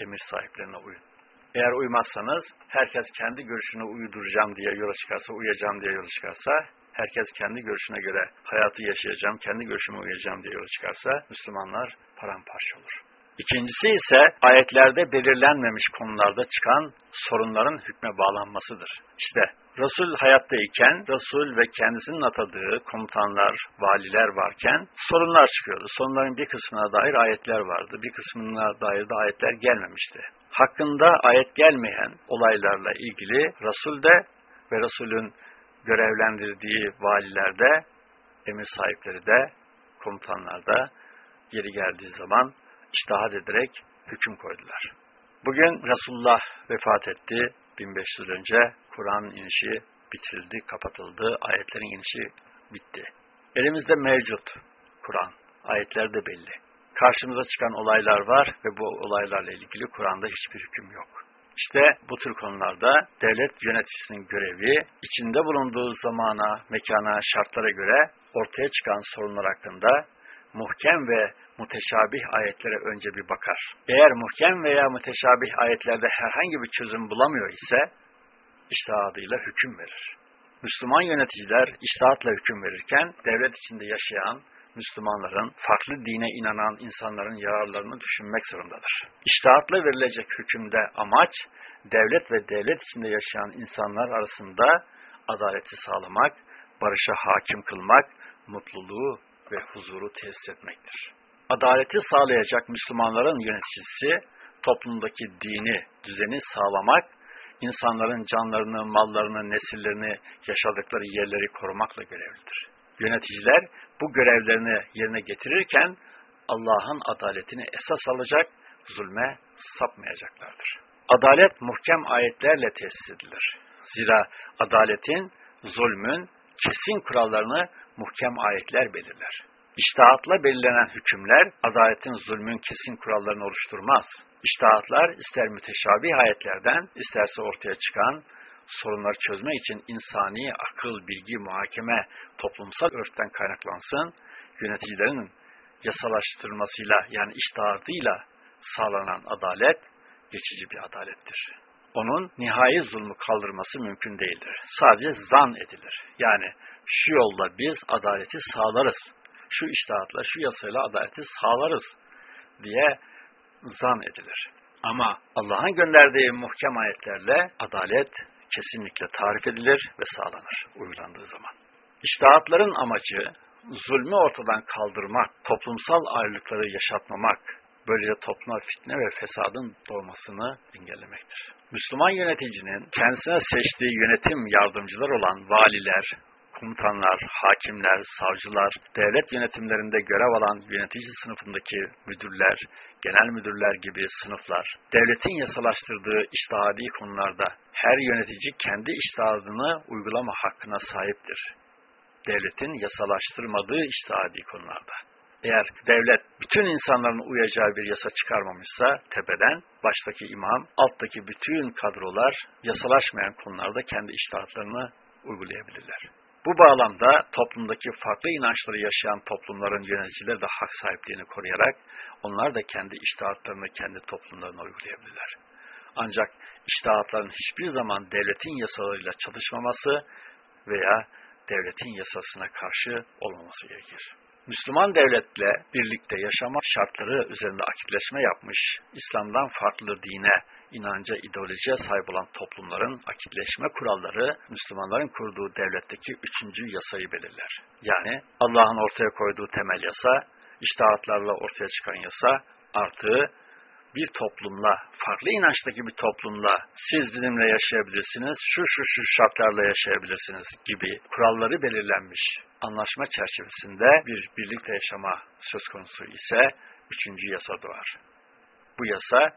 Emir sahiplerine uyun. Eğer uymazsanız, herkes kendi görüşünü uyduracağım diye yola çıkarsa, uyacağım diye yola çıkarsa, herkes kendi görüşüne göre hayatı yaşayacağım, kendi görüşüme uyacağım diye yola çıkarsa, Müslümanlar paramparça olur. İkincisi ise ayetlerde belirlenmemiş konularda çıkan sorunların hükme bağlanmasıdır. İşte Resul hayattayken Resul ve kendisinin atadığı komutanlar, valiler varken sorunlar çıkıyordu. Sorunların bir kısmına dair ayetler vardı. Bir kısmına dair de ayetler gelmemişti. Hakkında ayet gelmeyen olaylarla ilgili Resul de ve Resulün görevlendirdiği valilerde, emir sahipleri de, komutanlar da yeri geldiği zaman iştahat ederek hüküm koydular. Bugün Resulullah vefat etti. 1500 önce Kur'an inişi bitirildi, kapatıldı. Ayetlerin inişi bitti. Elimizde mevcut Kur'an. Ayetler de belli. Karşımıza çıkan olaylar var ve bu olaylarla ilgili Kur'an'da hiçbir hüküm yok. İşte bu tür konularda devlet yöneticisinin görevi içinde bulunduğu zamana, mekana, şartlara göre ortaya çıkan sorunlar hakkında muhkem ve muteşabih ayetlere önce bir bakar. Eğer muhkem veya muteşabih ayetlerde herhangi bir çözüm bulamıyor ise iştihadıyla hüküm verir. Müslüman yöneticiler iştihatla hüküm verirken devlet içinde yaşayan Müslümanların, farklı dine inanan insanların yararlarını düşünmek zorundadır. İştihatla verilecek hükümde amaç, devlet ve devlet içinde yaşayan insanlar arasında adaleti sağlamak, barışa hakim kılmak, mutluluğu ve huzuru tesis etmektir. Adaleti sağlayacak Müslümanların yöneticisi, toplumdaki dini, düzeni sağlamak, insanların canlarını, mallarını, nesillerini, yaşadıkları yerleri korumakla görevlidir. Yöneticiler bu görevlerini yerine getirirken Allah'ın adaletini esas alacak, zulme sapmayacaklardır. Adalet muhkem ayetlerle tesis edilir. Zira adaletin, zulmün kesin kurallarını muhkem ayetler belirler. İştahatla belirlenen hükümler adaletin zulmün kesin kurallarını oluşturmaz. İştahatlar ister müteşabih ayetlerden isterse ortaya çıkan sorunları çözme için insani akıl, bilgi, muhakeme, toplumsal örften kaynaklansın, yöneticilerin yasalaştırmasıyla yani iştahatıyla sağlanan adalet geçici bir adalettir. Onun nihai zulmü kaldırması mümkün değildir. Sadece zan edilir. Yani şu yolda biz adaleti sağlarız. Şu iştahatla, şu yasayla adaleti sağlarız diye zan edilir. Ama Allah'ın gönderdiği muhkem ayetlerle adalet kesinlikle tarif edilir ve sağlanır uygulandığı zaman. İştahatların amacı zulmü ortadan kaldırmak, toplumsal ayrılıkları yaşatmamak, böylece topluma fitne ve fesadın doğmasını engellemektir. Müslüman yöneticinin kendisine seçtiği yönetim yardımcılar olan valiler, komutanlar, hakimler, savcılar, devlet yönetimlerinde görev alan yönetici sınıfındaki müdürler, genel müdürler gibi sınıflar, devletin yasalaştırdığı iştihadi konularda her yönetici kendi iştihadını uygulama hakkına sahiptir. Devletin yasalaştırmadığı iştihadi konularda. Eğer devlet bütün insanların uyacağı bir yasa çıkarmamışsa tepeden baştaki imam, alttaki bütün kadrolar yasalaşmayan konularda kendi iştahatlarını uygulayabilirler. Bu bağlamda toplumdaki farklı inançları yaşayan toplumların yöneticileri de hak sahipliğini koruyarak onlar da kendi iştahatlarını kendi toplumlarına uygulayabilirler. Ancak iştahatların hiçbir zaman devletin yasalarıyla çalışmaması veya devletin yasasına karşı olmaması gerekir. Müslüman devletle birlikte yaşama şartları üzerinde akitleşme yapmış, İslam'dan farklı dine, inanca, ideolojiye sahip olan toplumların akitleşme kuralları Müslümanların kurduğu devletteki üçüncü yasayı belirler. Yani Allah'ın ortaya koyduğu temel yasa, iştahatlarla ortaya çıkan yasa, artı bir toplumla, farklı inançtaki bir toplumla siz bizimle yaşayabilirsiniz, şu şu şu şartlarla yaşayabilirsiniz gibi kuralları belirlenmiş anlaşma çerçevesinde bir birlikte yaşama söz konusu ise üçüncü yasa doğar. Bu yasa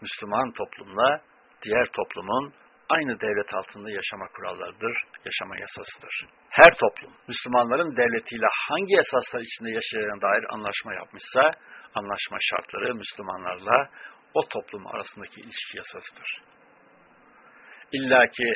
Müslüman toplumla diğer toplumun aynı devlet altında yaşama kurallarıdır, yaşama yasasıdır. Her toplum Müslümanların devletiyle hangi esaslar içinde yaşayacağına dair anlaşma yapmışsa, anlaşma şartları Müslümanlarla o toplum arasındaki ilişki yasasıdır. İlla ki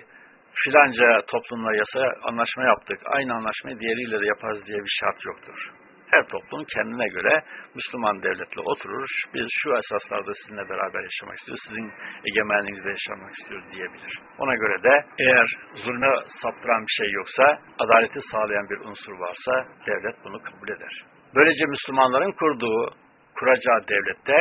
filanca toplumla yasa anlaşma yaptık, aynı anlaşmayı diğeriyle de yaparız diye bir şart yoktur her toplum kendine göre Müslüman devletle oturur. Biz şu esaslarda sizinle beraber yaşamak istiyoruz, sizin egemenliğinizde yaşamak istiyoruz diyebilir. Ona göre de eğer zulme saptıran bir şey yoksa, adaleti sağlayan bir unsur varsa devlet bunu kabul eder. Böylece Müslümanların kurduğu, kuracağı devlette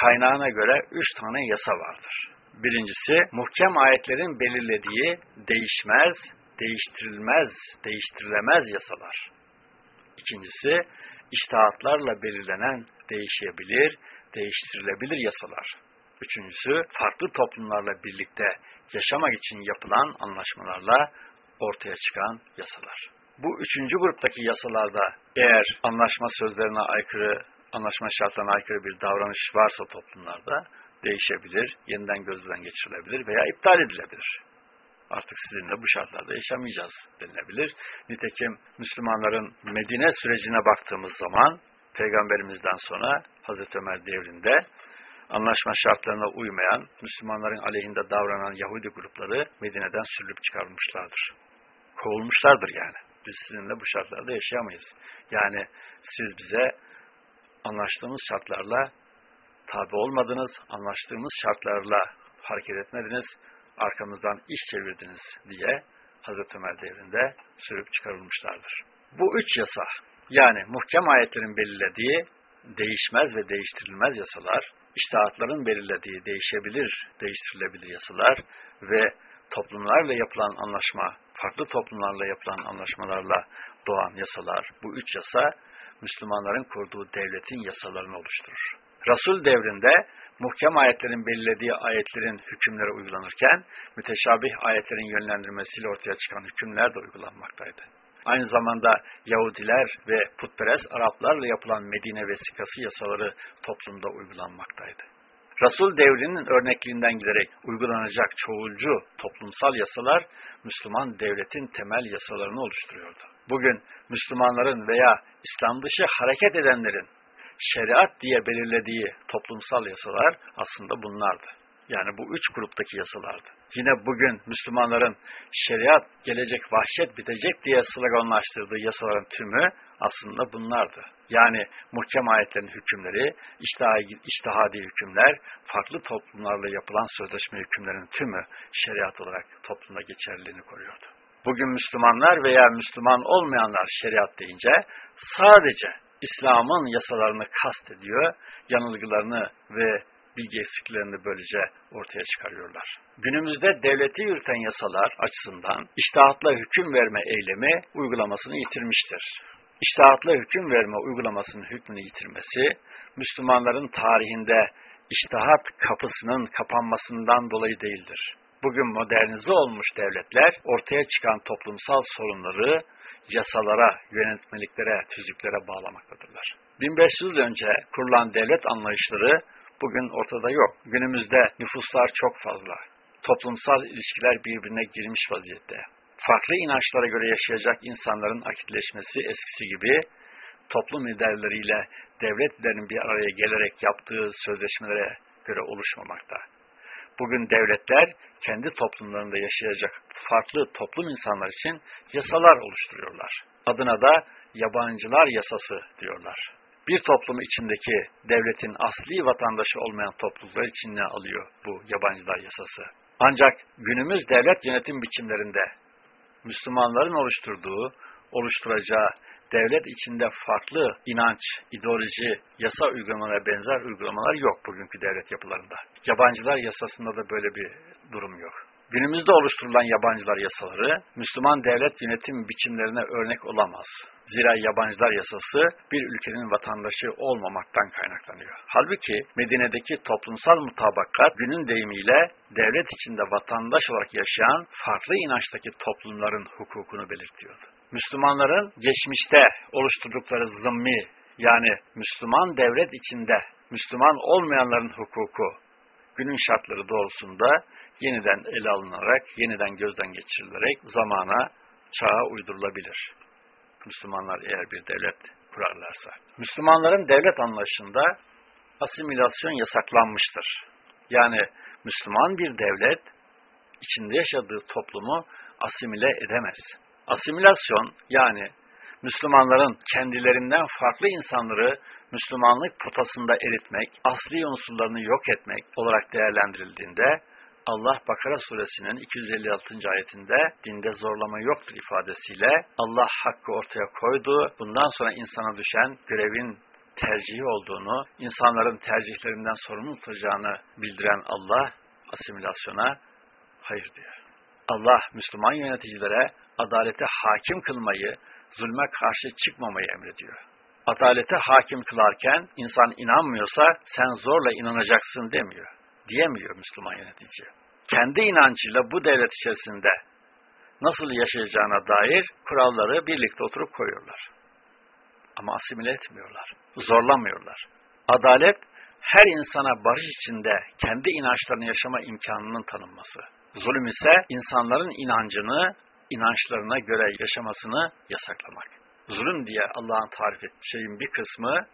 kaynağına göre üç tane yasa vardır. Birincisi, muhkem ayetlerin belirlediği değişmez, değiştirilmez, değiştirilemez yasalar. İkincisi, iştahatlarla belirlenen değişebilir, değiştirilebilir yasalar. Üçüncüsü, farklı toplumlarla birlikte yaşamak için yapılan anlaşmalarla ortaya çıkan yasalar. Bu üçüncü gruptaki yasalarda eğer anlaşma sözlerine aykırı, anlaşma şartlarına aykırı bir davranış varsa toplumlarda değişebilir, yeniden gözden geçirilebilir veya iptal edilebilir artık sizinle bu şartlarda yaşamayacağız denilebilir. Nitekim Müslümanların Medine sürecine baktığımız zaman Peygamberimizden sonra Hazreti Ömer devrinde anlaşma şartlarına uymayan, Müslümanların aleyhinde davranan Yahudi grupları Medine'den sürülüp çıkarılmışlardır. Kovulmuşlardır yani. Biz sizinle bu şartlarda yaşayamayız. Yani siz bize anlaştığımız şartlarla tabi olmadınız, anlaştığımız şartlarla hareket etmediniz, arkamızdan iş çevirdiniz diye Hazreti Ömer devrinde sürüp çıkarılmışlardır. Bu üç yasa yani muhkem ayetlerin belirlediği değişmez ve değiştirilmez yasalar, iştahatların belirlediği değişebilir, değiştirilebilir yasalar ve toplumlarla yapılan anlaşma, farklı toplumlarla yapılan anlaşmalarla doğan yasalar, bu üç yasa Müslümanların kurduğu devletin yasalarını oluşturur. Resul devrinde muhkem ayetlerin belirlediği ayetlerin hükümleri uygulanırken, müteşabih ayetlerin yönlendirmesiyle ortaya çıkan hükümler de uygulanmaktaydı. Aynı zamanda Yahudiler ve putperest Araplarla yapılan Medine vesikası yasaları toplumda uygulanmaktaydı. Resul devrinin örnekliğinden giderek uygulanacak çoğulcu toplumsal yasalar Müslüman devletin temel yasalarını oluşturuyordu. Bugün Müslümanların veya İslam dışı hareket edenlerin şeriat diye belirlediği toplumsal yasalar aslında bunlardı. Yani bu üç gruptaki yasalardı. Yine bugün Müslümanların şeriat gelecek vahşet bitecek diye sloganlaştırdığı yasaların tümü aslında bunlardı. Yani muhkem ayetlerin hükümleri, iştihadi hükümler, farklı toplumlarla yapılan sözleşme hükümlerin tümü şeriat olarak toplumda geçerliliğini koruyordu. Bugün Müslümanlar veya Müslüman olmayanlar şeriat deyince sadece İslam'ın yasalarını kast ediyor, yanılgılarını ve bilgi eksiklerini böylece ortaya çıkarıyorlar. Günümüzde devleti yürüten yasalar açısından iştahatla hüküm verme eylemi uygulamasını yitirmiştir. İştahatla hüküm verme uygulamasının hükmünü yitirmesi, Müslümanların tarihinde iştahat kapısının kapanmasından dolayı değildir. Bugün modernize olmuş devletler ortaya çıkan toplumsal sorunları yasalara, yönetmeliklere, tüzüklere bağlamaktadırlar. 1500 yıl önce kurulan devlet anlayışları bugün ortada yok. Günümüzde nüfuslar çok fazla. Toplumsal ilişkiler birbirine girmiş vaziyette. Farklı inançlara göre yaşayacak insanların akitleşmesi eskisi gibi toplum liderleriyle devletlerin bir araya gelerek yaptığı sözleşmelere göre oluşmamakta. Bugün devletler kendi toplumlarında yaşayacak farklı toplum insanlar için yasalar oluşturuyorlar. Adına da yabancılar yasası diyorlar bir toplum içindeki devletin asli vatandaşı olmayan topluluklar içine alıyor bu yabancılar yasası. Ancak günümüz devlet yönetim biçimlerinde Müslümanların oluşturduğu, oluşturacağı devlet içinde farklı inanç, ideoloji, yasa uygulamalara benzer uygulamalar yok bugünkü devlet yapılarında. Yabancılar yasasında da böyle bir durum yok. Günümüzde oluşturulan yabancılar yasaları, Müslüman devlet yönetim biçimlerine örnek olamaz. Zira yabancılar yasası bir ülkenin vatandaşı olmamaktan kaynaklanıyor. Halbuki Medine'deki toplumsal mutabakat günün deyimiyle devlet içinde vatandaş olarak yaşayan farklı inançtaki toplumların hukukunu belirtiyordu. Müslümanların geçmişte oluşturdukları zımmi yani Müslüman devlet içinde Müslüman olmayanların hukuku günün şartları doğrusunda yeniden ele alınarak, yeniden gözden geçirilerek zamana, çağa uydurulabilir. Müslümanlar eğer bir devlet kurarlarsa. Müslümanların devlet anlayışında asimilasyon yasaklanmıştır. Yani Müslüman bir devlet içinde yaşadığı toplumu asimile edemez. Asimilasyon yani Müslümanların kendilerinden farklı insanları Müslümanlık potasında eritmek, asli unsurlarını yok etmek olarak değerlendirildiğinde Allah Bakara suresinin 256. ayetinde dinde zorlama yoktur ifadesiyle Allah hakkı ortaya koydu. Bundan sonra insana düşen görevin tercihi olduğunu, insanların tercihlerinden sorumlu tutacağını bildiren Allah asimilasyona hayır diyor. Allah Müslüman yöneticilere adalete hakim kılmayı, zulme karşı çıkmamayı emrediyor. Adalete hakim kılarken insan inanmıyorsa sen zorla inanacaksın demiyor. Diyemiyor Müslüman yönetici. Kendi inancıyla bu devlet içerisinde nasıl yaşayacağına dair kuralları birlikte oturup koyuyorlar. Ama asimile etmiyorlar. Zorlamıyorlar. Adalet her insana barış içinde kendi inançlarını yaşama imkanının tanınması. Zulüm ise insanların inancını, inançlarına göre yaşamasını yasaklamak. Zulüm diye Allah'ın tarif ettiği şeyin bir kısmı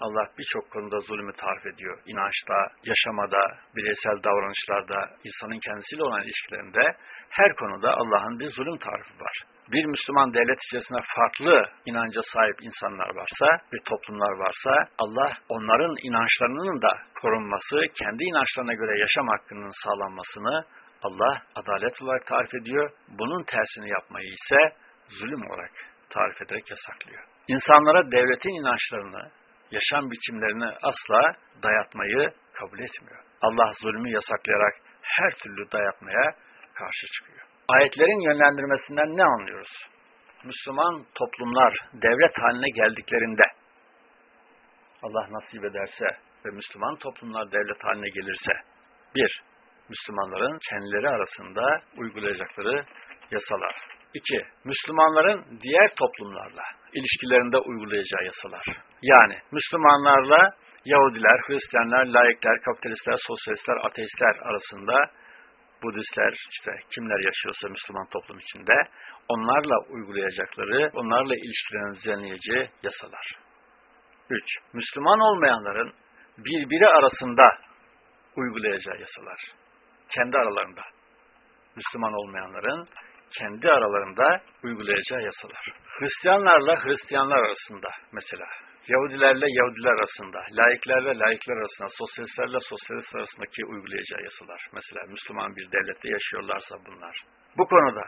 Allah birçok konuda zulmü tarif ediyor. İnançta, yaşamada, bireysel davranışlarda, insanın kendisiyle olan ilişkilerinde her konuda Allah'ın bir zulüm tarifi var. Bir Müslüman devlet içerisinde farklı inanca sahip insanlar varsa, bir toplumlar varsa Allah onların inançlarının da korunması, kendi inançlarına göre yaşam hakkının sağlanmasını Allah adalet olarak tarif ediyor. Bunun tersini yapmayı ise zulüm olarak tarif ederek yasaklıyor. İnsanlara devletin inançlarını, yaşam biçimlerini asla dayatmayı kabul etmiyor. Allah zulmü yasaklayarak her türlü dayatmaya karşı çıkıyor. Ayetlerin yönlendirmesinden ne anlıyoruz? Müslüman toplumlar devlet haline geldiklerinde Allah nasip ederse ve Müslüman toplumlar devlet haline gelirse bir, Müslümanların kendileri arasında uygulayacakları yasalar. İki, Müslümanların diğer toplumlarla ilişkilerinde uygulayacağı yasalar. Yani Müslümanlarla Yahudiler, Hristiyanlar, laikler, kapitalistler, sosyalistler, ateistler arasında Budistler, işte kimler yaşıyorsa Müslüman toplum içinde onlarla uygulayacakları, onlarla ilişkilerini düzenleyeceği yasalar. 3. Müslüman olmayanların birbiri arasında uygulayacağı yasalar. Kendi aralarında. Müslüman olmayanların kendi aralarında uygulayacağı yasalar. Hristiyanlarla Hristiyanlar arasında mesela Yahudilerle Yahudiler arasında, laiklerle laikler arasında, sosyalistlerle sosyalistler arasındaki uygulayacağı yasalar. Mesela Müslüman bir devlette yaşıyorlarsa bunlar. Bu konuda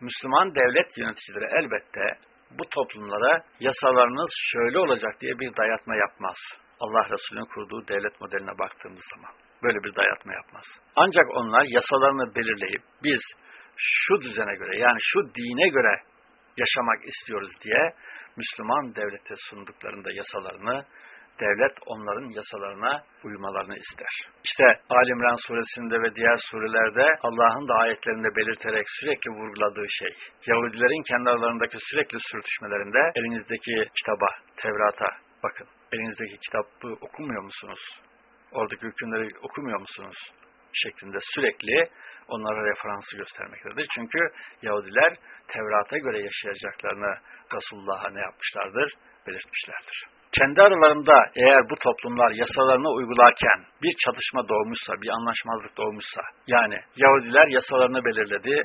Müslüman devlet yöneticileri elbette bu toplumlara yasalarınız şöyle olacak diye bir dayatma yapmaz. Allah Resulü'nün kurduğu devlet modeline baktığımız zaman böyle bir dayatma yapmaz. Ancak onlar yasalarını belirleyip biz şu düzene göre yani şu dine göre yaşamak istiyoruz diye Müslüman devlete sunduklarında yasalarını, devlet onların yasalarına uymalarını ister. İşte Alimran suresinde ve diğer surelerde Allah'ın da ayetlerinde belirterek sürekli vurguladığı şey, Yahudilerin kendi aralarındaki sürekli sürtüşmelerinde elinizdeki kitaba, Tevrat'a bakın. Elinizdeki kitabı okumuyor musunuz? Oradaki hükümleri okumuyor musunuz? Şeklinde sürekli onlara referansı göstermektedir. Çünkü Yahudiler Tevrat'a göre yaşayacaklarını Resulullah'a ne yapmışlardır? Belirtmişlerdir. Kendi aralarında eğer bu toplumlar yasalarını uygularken bir çatışma doğmuşsa, bir anlaşmazlık doğmuşsa, yani Yahudiler yasalarını belirledi,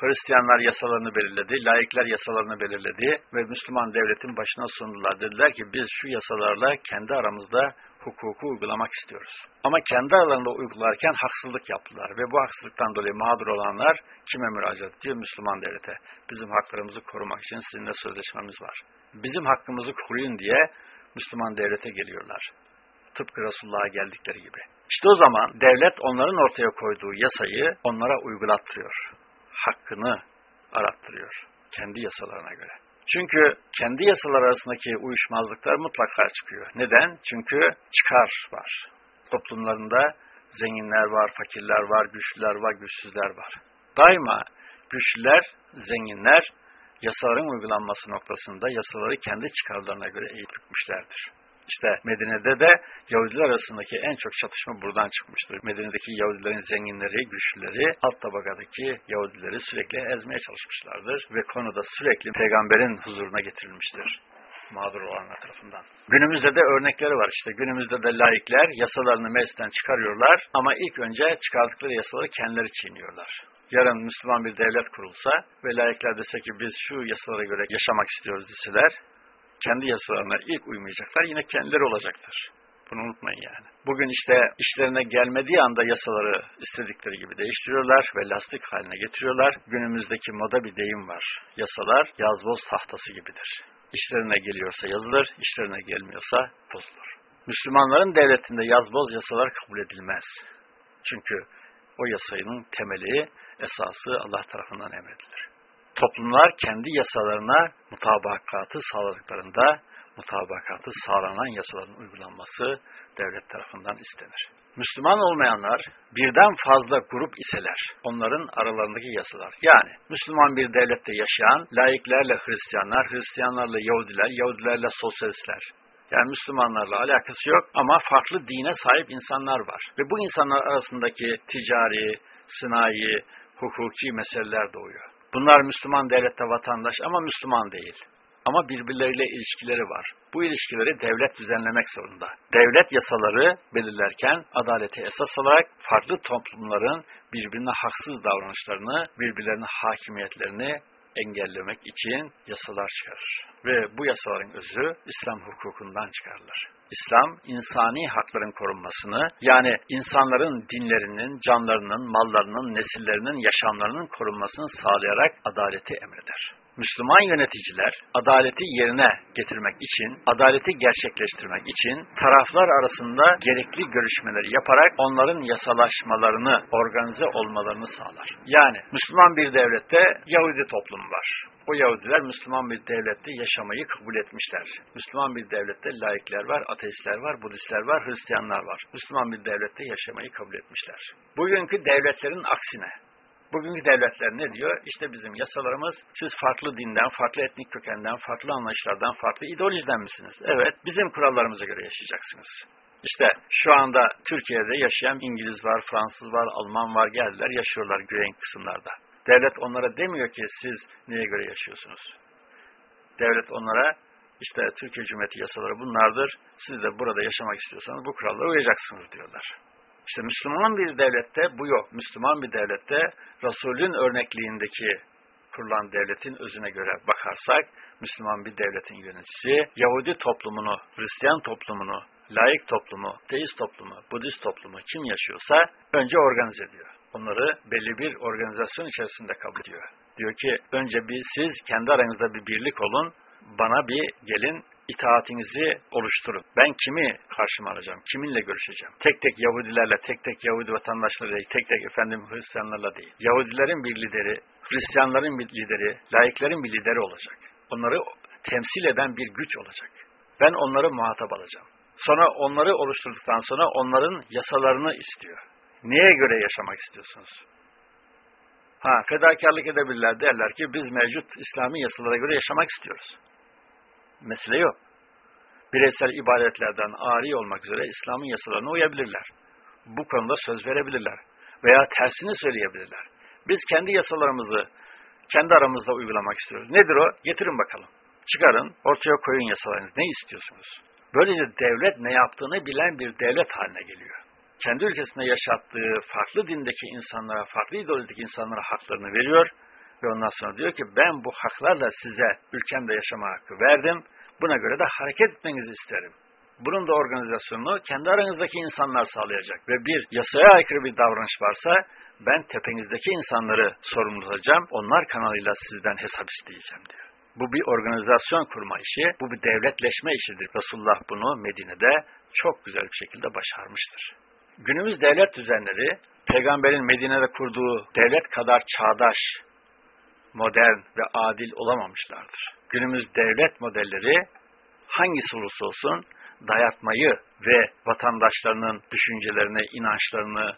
Hristiyanlar yasalarını belirledi, laikler yasalarını belirledi ve Müslüman devletin başına sundular. Dediler ki biz şu yasalarla kendi aramızda hukuku uygulamak istiyoruz. Ama kendi aralarında uygularken haksızlık yaptılar ve bu haksızlıktan dolayı mağdur olanlar kime müracaat ediyor? Müslüman devlete. Bizim haklarımızı korumak için sizinle sözleşmemiz var. Bizim hakkımızı koruyun diye Müslüman devlete geliyorlar. Tıpkı Resulullah'a geldikleri gibi. İşte o zaman devlet onların ortaya koyduğu yasayı onlara uygulattırıyor. Hakkını arattırıyor. Kendi yasalarına göre. Çünkü kendi yasalar arasındaki uyuşmazlıklar mutlaka çıkıyor. Neden? Çünkü çıkar var. Toplumlarında zenginler var, fakirler var, güçlüler var, güçsüzler var. Daima güçlüler, zenginler yasaların uygulanması noktasında yasaları kendi çıkarlarına göre eğip bükmüşlerdir. İşte Medine'de de Yahudiler arasındaki en çok çatışma buradan çıkmıştır. Medine'deki Yahudilerin zenginleri, güçlüleri alt tabakadaki Yahudileri sürekli ezmeye çalışmışlardır ve konuda sürekli peygamberin huzuruna getirilmiştir mağdur olanlar tarafından. Günümüzde de örnekleri var işte. Günümüzde de laikler yasalarını meclisten çıkarıyorlar ama ilk önce çıkardıkları yasaları kendileri çiğniyorlar. Yarın Müslüman bir devlet kurulsa ve laikler dese ki biz şu yasalara göre yaşamak istiyoruz deseler, kendi yasalarına ilk uymayacaklar yine kendileri olacaktır. Bunu unutmayın yani. Bugün işte işlerine gelmediği anda yasaları istedikleri gibi değiştiriyorlar ve lastik haline getiriyorlar. Günümüzdeki moda bir deyim var. Yasalar yazboz tahtası gibidir. İşlerine geliyorsa yazılır, işlerine gelmiyorsa bozulur. Müslümanların devletinde yazboz yasalar kabul edilmez. Çünkü o yasanın temeli, esası Allah tarafından emredilir toplumlar kendi yasalarına mutabakatı sağladıklarında mutabakatı sağlanan yasaların uygulanması devlet tarafından istenir. Müslüman olmayanlar birden fazla grup iseler, onların aralarındaki yasalar. Yani Müslüman bir devlette yaşayan laiklerle Hristiyanlar, Hristiyanlarla Yahudiler, Yahudilerle sosyalistler. Yani Müslümanlarla alakası yok ama farklı dine sahip insanlar var. Ve bu insanlar arasındaki ticari, sınai, hukuki meseleler doğuyor. Bunlar Müslüman devlette vatandaş ama Müslüman değil. Ama birbirleriyle ilişkileri var. Bu ilişkileri devlet düzenlemek zorunda. Devlet yasaları belirlerken adaleti esas alarak farklı toplumların birbirine haksız davranışlarını, birbirlerine hakimiyetlerini engellemek için yasalar çıkarır. Ve bu yasaların özü İslam hukukundan çıkarılır. İslam, insani hakların korunmasını, yani insanların dinlerinin, canlarının, mallarının, nesillerinin, yaşamlarının korunmasını sağlayarak adaleti emreder. Müslüman yöneticiler adaleti yerine getirmek için, adaleti gerçekleştirmek için taraflar arasında gerekli görüşmeleri yaparak onların yasalaşmalarını, organize olmalarını sağlar. Yani Müslüman bir devlette Yahudi toplum var. O Yahudiler Müslüman bir devlette yaşamayı kabul etmişler. Müslüman bir devlette laikler var, ateistler var, Budistler var, Hristiyanlar var. Müslüman bir devlette yaşamayı kabul etmişler. Bugünkü devletlerin aksine, Bugünkü devletler ne diyor? İşte bizim yasalarımız siz farklı dinden, farklı etnik kökenden, farklı anlayışlardan, farklı ideolojiden misiniz? Evet, bizim kurallarımıza göre yaşayacaksınız. İşte şu anda Türkiye'de yaşayan İngiliz var, Fransız var, Alman var geldiler yaşıyorlar güven kısımlarda. Devlet onlara demiyor ki siz neye göre yaşıyorsunuz. Devlet onlara işte Türkiye Cumhuriyeti yasaları bunlardır. Siz de burada yaşamak istiyorsanız bu kurallara uyacaksınız diyorlar. İşte Müslüman bir devlette bu yok. Müslüman bir devlette Resulün örnekliğindeki kurulan devletin özüne göre bakarsak, Müslüman bir devletin yöneticisi, Yahudi toplumunu, Hristiyan toplumunu, laik toplumu, teist toplumu, Budist toplumu kim yaşıyorsa önce organize ediyor. Onları belli bir organizasyon içerisinde kabul ediyor. Diyor ki önce bir siz kendi aranızda bir birlik olun, bana bir gelin itaatinizi oluşturun. Ben kimi karşıma alacağım, kiminle görüşeceğim? Tek tek Yahudilerle, tek tek Yahudi vatandaşlarıyla, tek tek efendim Hristiyanlarla değil. Yahudilerin bir lideri, Hristiyanların bir lideri, laiklerin bir lideri olacak. Onları temsil eden bir güç olacak. Ben onları muhatap alacağım. Sonra onları oluşturduktan sonra onların yasalarını istiyor. Neye göre yaşamak istiyorsunuz? Ha, fedakarlık edebilirler derler ki biz mevcut İslami yasalara göre yaşamak istiyoruz. Mesele yok. Bireysel ibadetlerden ari olmak üzere İslam'ın yasalarına uyabilirler. Bu konuda söz verebilirler. Veya tersini söyleyebilirler. Biz kendi yasalarımızı kendi aramızda uygulamak istiyoruz. Nedir o? Getirin bakalım. Çıkarın, ortaya koyun yasalarınızı. Ne istiyorsunuz? Böylece devlet ne yaptığını bilen bir devlet haline geliyor. Kendi ülkesinde yaşattığı farklı dindeki insanlara, farklı ideolojik insanlara haklarını veriyor ve ondan sonra diyor ki ben bu haklarla size ülkemde yaşama hakkı verdim. Buna göre de hareket etmenizi isterim. Bunun da organizasyonunu kendi aranızdaki insanlar sağlayacak. Ve bir yasaya aykırı bir davranış varsa ben tepenizdeki insanları sorumlu tutacağım. Onlar kanalıyla sizden hesap isteyeceğim diyor. Bu bir organizasyon kurma işi, bu bir devletleşme işidir. Resulullah bunu Medine'de çok güzel bir şekilde başarmıştır. Günümüz devlet düzenleri, peygamberin Medine'de kurduğu devlet kadar çağdaş, modern ve adil olamamışlardır. Günümüz devlet modelleri hangisi olursa olsun dayatmayı ve vatandaşlarının düşüncelerini, inançlarını,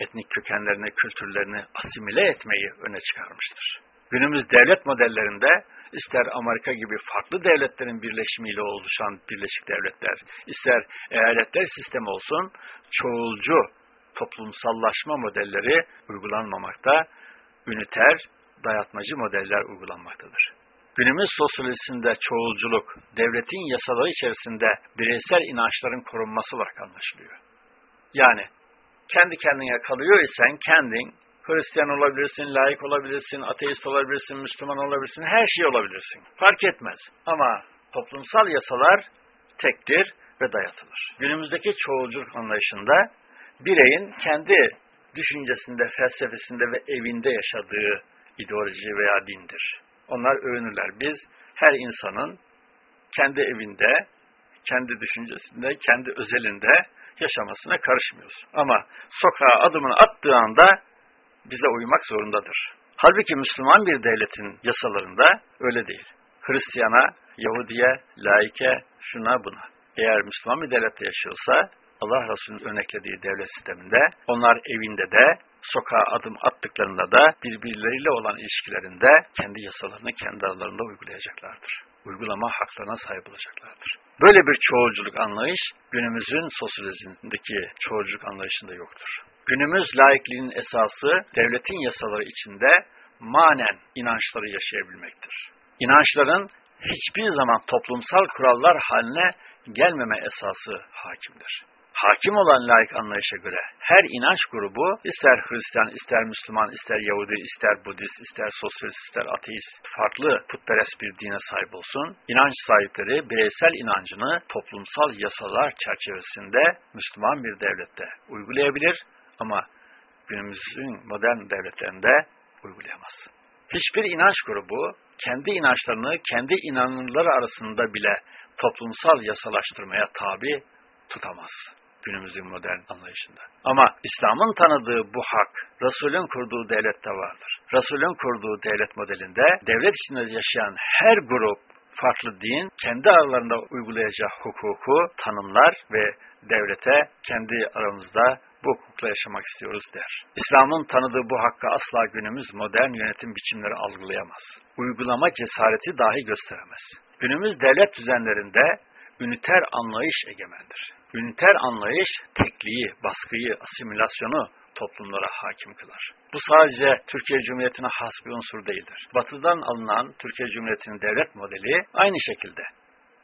etnik kökenlerini, kültürlerini asimile etmeyi öne çıkarmıştır. Günümüz devlet modellerinde ister Amerika gibi farklı devletlerin birleşimiyle oluşan Birleşik Devletler, ister eyaletler sistemi olsun, çoğulcu toplumsallaşma modelleri uygulanmamakta, üniter, dayatmacı modeller uygulanmaktadır. Günümüz sosyolojisinde çoğulculuk, devletin yasaları içerisinde bireysel inançların korunması olarak anlaşılıyor. Yani kendi kendine kalıyor isen kendin Hristiyan olabilirsin, laik olabilirsin, ateist olabilirsin, Müslüman olabilirsin, her şey olabilirsin. Fark etmez. Ama toplumsal yasalar tektir ve dayatılır. Günümüzdeki çoğulculuk anlayışında bireyin kendi düşüncesinde, felsefesinde ve evinde yaşadığı ideoloji veya dindir. Onlar övünürler. Biz her insanın kendi evinde, kendi düşüncesinde, kendi özelinde yaşamasına karışmıyoruz. Ama sokağa adımını attığı anda bize uymak zorundadır. Halbuki Müslüman bir devletin yasalarında öyle değil. Hristiyana, Yahudiye, laike, şuna buna. Eğer Müslüman bir devlette yaşıyorsa Allah Resulü'nün örneklediği devlet sisteminde onlar evinde de sokağa adım attıklarında da birbirleriyle olan ilişkilerinde kendi yasalarını kendi aralarında uygulayacaklardır. Uygulama haklarına sahip olacaklardır. Böyle bir çoğulculuk anlayış günümüzün sosyalizmindeki çoğulculuk anlayışında yoktur. Günümüz laikliğinin esası devletin yasaları içinde manen inançları yaşayabilmektir. İnançların hiçbir zaman toplumsal kurallar haline gelmeme esası hakimdir. Hakim olan laik anlayışa göre her inanç grubu ister Hristiyan, ister Müslüman, ister Yahudi, ister Budist, ister Sosyalist, ister Ateist farklı putperest bir dine sahip olsun. İnanç sahipleri bireysel inancını toplumsal yasalar çerçevesinde Müslüman bir devlette uygulayabilir ama günümüzün modern devletlerinde uygulayamaz. Hiçbir inanç grubu kendi inançlarını kendi inanırları arasında bile toplumsal yasalaştırmaya tabi tutamaz günümüzün modern anlayışında. Ama İslam'ın tanıdığı bu hak, Resul'ün kurduğu devlette vardır. Resul'ün kurduğu devlet modelinde devlet içinde yaşayan her grup farklı din kendi aralarında uygulayacağı hukuku tanımlar ve devlete kendi aramızda bu hukukla yaşamak istiyoruz der. İslam'ın tanıdığı bu hakkı asla günümüz modern yönetim biçimleri algılayamaz. Uygulama cesareti dahi gösteremez. Günümüz devlet düzenlerinde üniter anlayış egemendir. Üniter anlayış tekliği, baskıyı, asimilasyonu toplumlara hakim kılar. Bu sadece Türkiye Cumhuriyeti'ne has bir unsur değildir. Batı'dan alınan Türkiye Cumhuriyeti'nin devlet modeli aynı şekilde.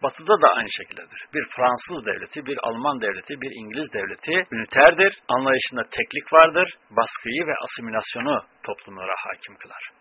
Batı'da da aynı şekildedir. Bir Fransız devleti, bir Alman devleti, bir İngiliz devleti üniterdir. Anlayışında teklik vardır. Baskıyı ve asimilasyonu toplumlara hakim kılar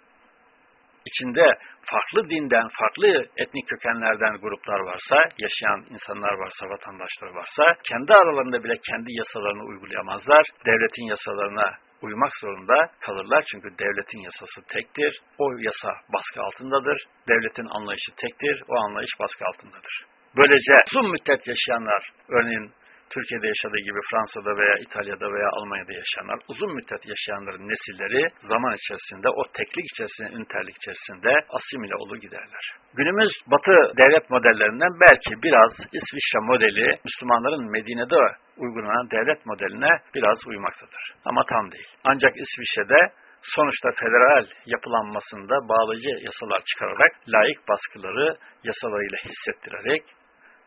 içinde farklı dinden, farklı etnik kökenlerden gruplar varsa, yaşayan insanlar varsa, vatandaşlar varsa, kendi aralarında bile kendi yasalarını uygulayamazlar. Devletin yasalarına uymak zorunda kalırlar. Çünkü devletin yasası tektir. O yasa baskı altındadır. Devletin anlayışı tektir. O anlayış baskı altındadır. Böylece uzun müddet yaşayanlar, örneğin Türkiye'de yaşadığı gibi Fransa'da veya İtalya'da veya Almanya'da yaşayanlar, uzun müddet yaşayanların nesilleri zaman içerisinde, o teklik içerisinde, ünterlik içerisinde asimile olur giderler. Günümüz Batı devlet modellerinden belki biraz İsviçre modeli Müslümanların Medine'de uygulanan devlet modeline biraz uymaktadır. Ama tam değil. Ancak İsviçre'de sonuçta federal yapılanmasında bağlayıcı yasalar çıkararak laik baskıları yasalarıyla hissettirerek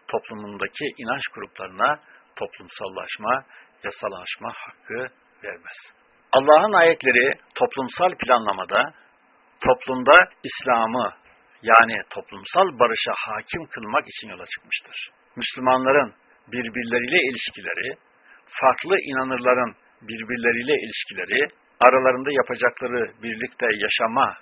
toplumundaki inanç gruplarına toplumsallaşma, yasalaşma hakkı vermez. Allah'ın ayetleri toplumsal planlamada toplumda İslam'ı yani toplumsal barışa hakim kılmak için yola çıkmıştır. Müslümanların birbirleriyle ilişkileri, farklı inanırların birbirleriyle ilişkileri, aralarında yapacakları birlikte yaşama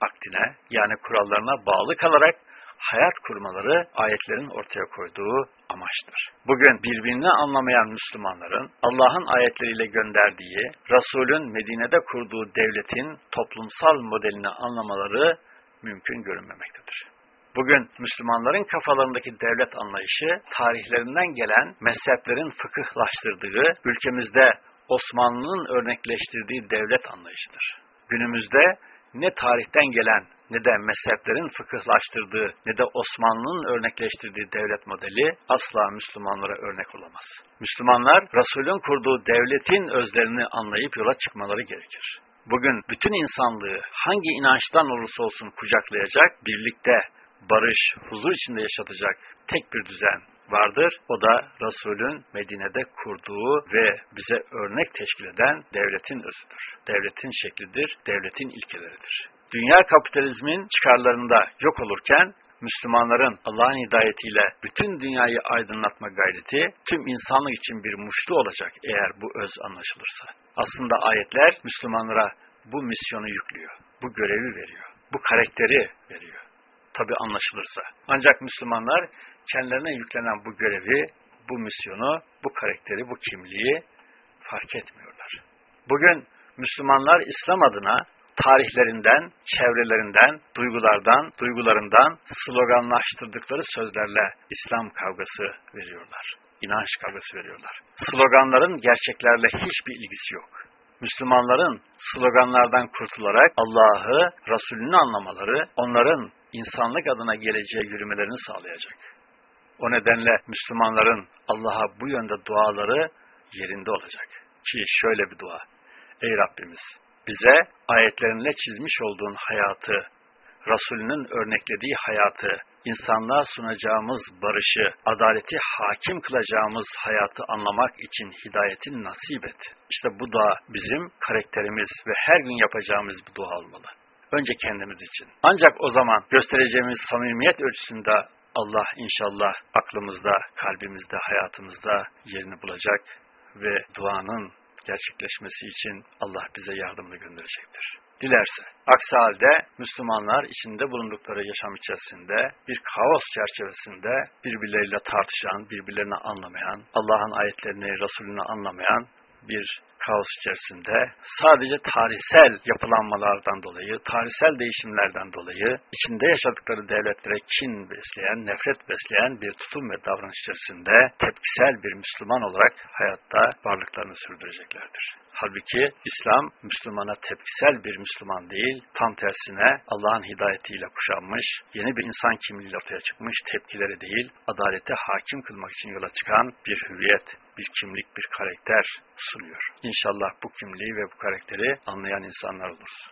aktine yani kurallarına bağlı kalarak hayat kurmaları ayetlerin ortaya koyduğu amaçtır. Bugün birbirini anlamayan Müslümanların Allah'ın ayetleriyle gönderdiği, Resul'ün Medine'de kurduğu devletin toplumsal modelini anlamaları mümkün görünmemektedir. Bugün Müslümanların kafalarındaki devlet anlayışı tarihlerinden gelen mezheplerin fıkıhlaştırdığı, ülkemizde Osmanlı'nın örnekleştirdiği devlet anlayışıdır. Günümüzde ne tarihten gelen ne de mezheplerin fıkıhlaştırdığı ne de Osmanlı'nın örnekleştirdiği devlet modeli asla Müslümanlara örnek olamaz. Müslümanlar Resul'ün kurduğu devletin özlerini anlayıp yola çıkmaları gerekir. Bugün bütün insanlığı hangi inançtan olursa olsun kucaklayacak, birlikte barış, huzur içinde yaşatacak tek bir düzen vardır. O da Resul'ün Medine'de kurduğu ve bize örnek teşkil eden devletin özüdür. Devletin şeklidir, devletin ilkeleridir. Dünya kapitalizmin çıkarlarında yok olurken Müslümanların Allah'ın hidayetiyle bütün dünyayı aydınlatma gayreti tüm insanlık için bir muştu olacak eğer bu öz anlaşılırsa. Aslında ayetler Müslümanlara bu misyonu yüklüyor, bu görevi veriyor, bu karakteri veriyor. Tabi anlaşılırsa. Ancak Müslümanlar kendilerine yüklenen bu görevi, bu misyonu, bu karakteri, bu kimliği fark etmiyorlar. Bugün Müslümanlar İslam adına tarihlerinden, çevrelerinden, duygulardan, duygularından sloganlaştırdıkları sözlerle İslam kavgası veriyorlar. İnanç kavgası veriyorlar. Sloganların gerçeklerle hiçbir ilgisi yok. Müslümanların sloganlardan kurtularak Allah'ı, Resulünü anlamaları, onların insanlık adına geleceğe yürümelerini sağlayacak. O nedenle Müslümanların Allah'a bu yönde duaları yerinde olacak. Ki şöyle bir dua. Ey Rabbimiz bize ayetlerinle çizmiş olduğun hayatı, Resulünün örneklediği hayatı, insanlığa sunacağımız barışı, adaleti hakim kılacağımız hayatı anlamak için hidayetin nasip et. İşte bu da bizim karakterimiz ve her gün yapacağımız bir dua olmalı. Önce kendimiz için. Ancak o zaman göstereceğimiz samimiyet ölçüsünde Allah inşallah aklımızda, kalbimizde, hayatımızda yerini bulacak ve duanın gerçekleşmesi için Allah bize yardımını gönderecektir. Dilerse. Aksi halde Müslümanlar içinde bulundukları yaşam içerisinde bir kaos çerçevesinde birbirleriyle tartışan, birbirlerini anlamayan, Allah'ın ayetlerini, Resulünü anlamayan bir kaos içerisinde sadece tarihsel yapılanmalardan dolayı, tarihsel değişimlerden dolayı içinde yaşadıkları devletlere kin besleyen, nefret besleyen bir tutum ve davranış içerisinde tepkisel bir Müslüman olarak hayatta varlıklarını sürdüreceklerdir. Halbuki İslam Müslümana tepkisel bir Müslüman değil, tam tersine Allah'ın hidayetiyle kuşanmış, yeni bir insan kimliğiyle ortaya çıkmış tepkileri değil, adalete hakim kılmak için yola çıkan bir hüviyet, bir kimlik, bir karakter sunuyor. İnşallah bu kimliği ve bu karakteri anlayan insanlar oluruz.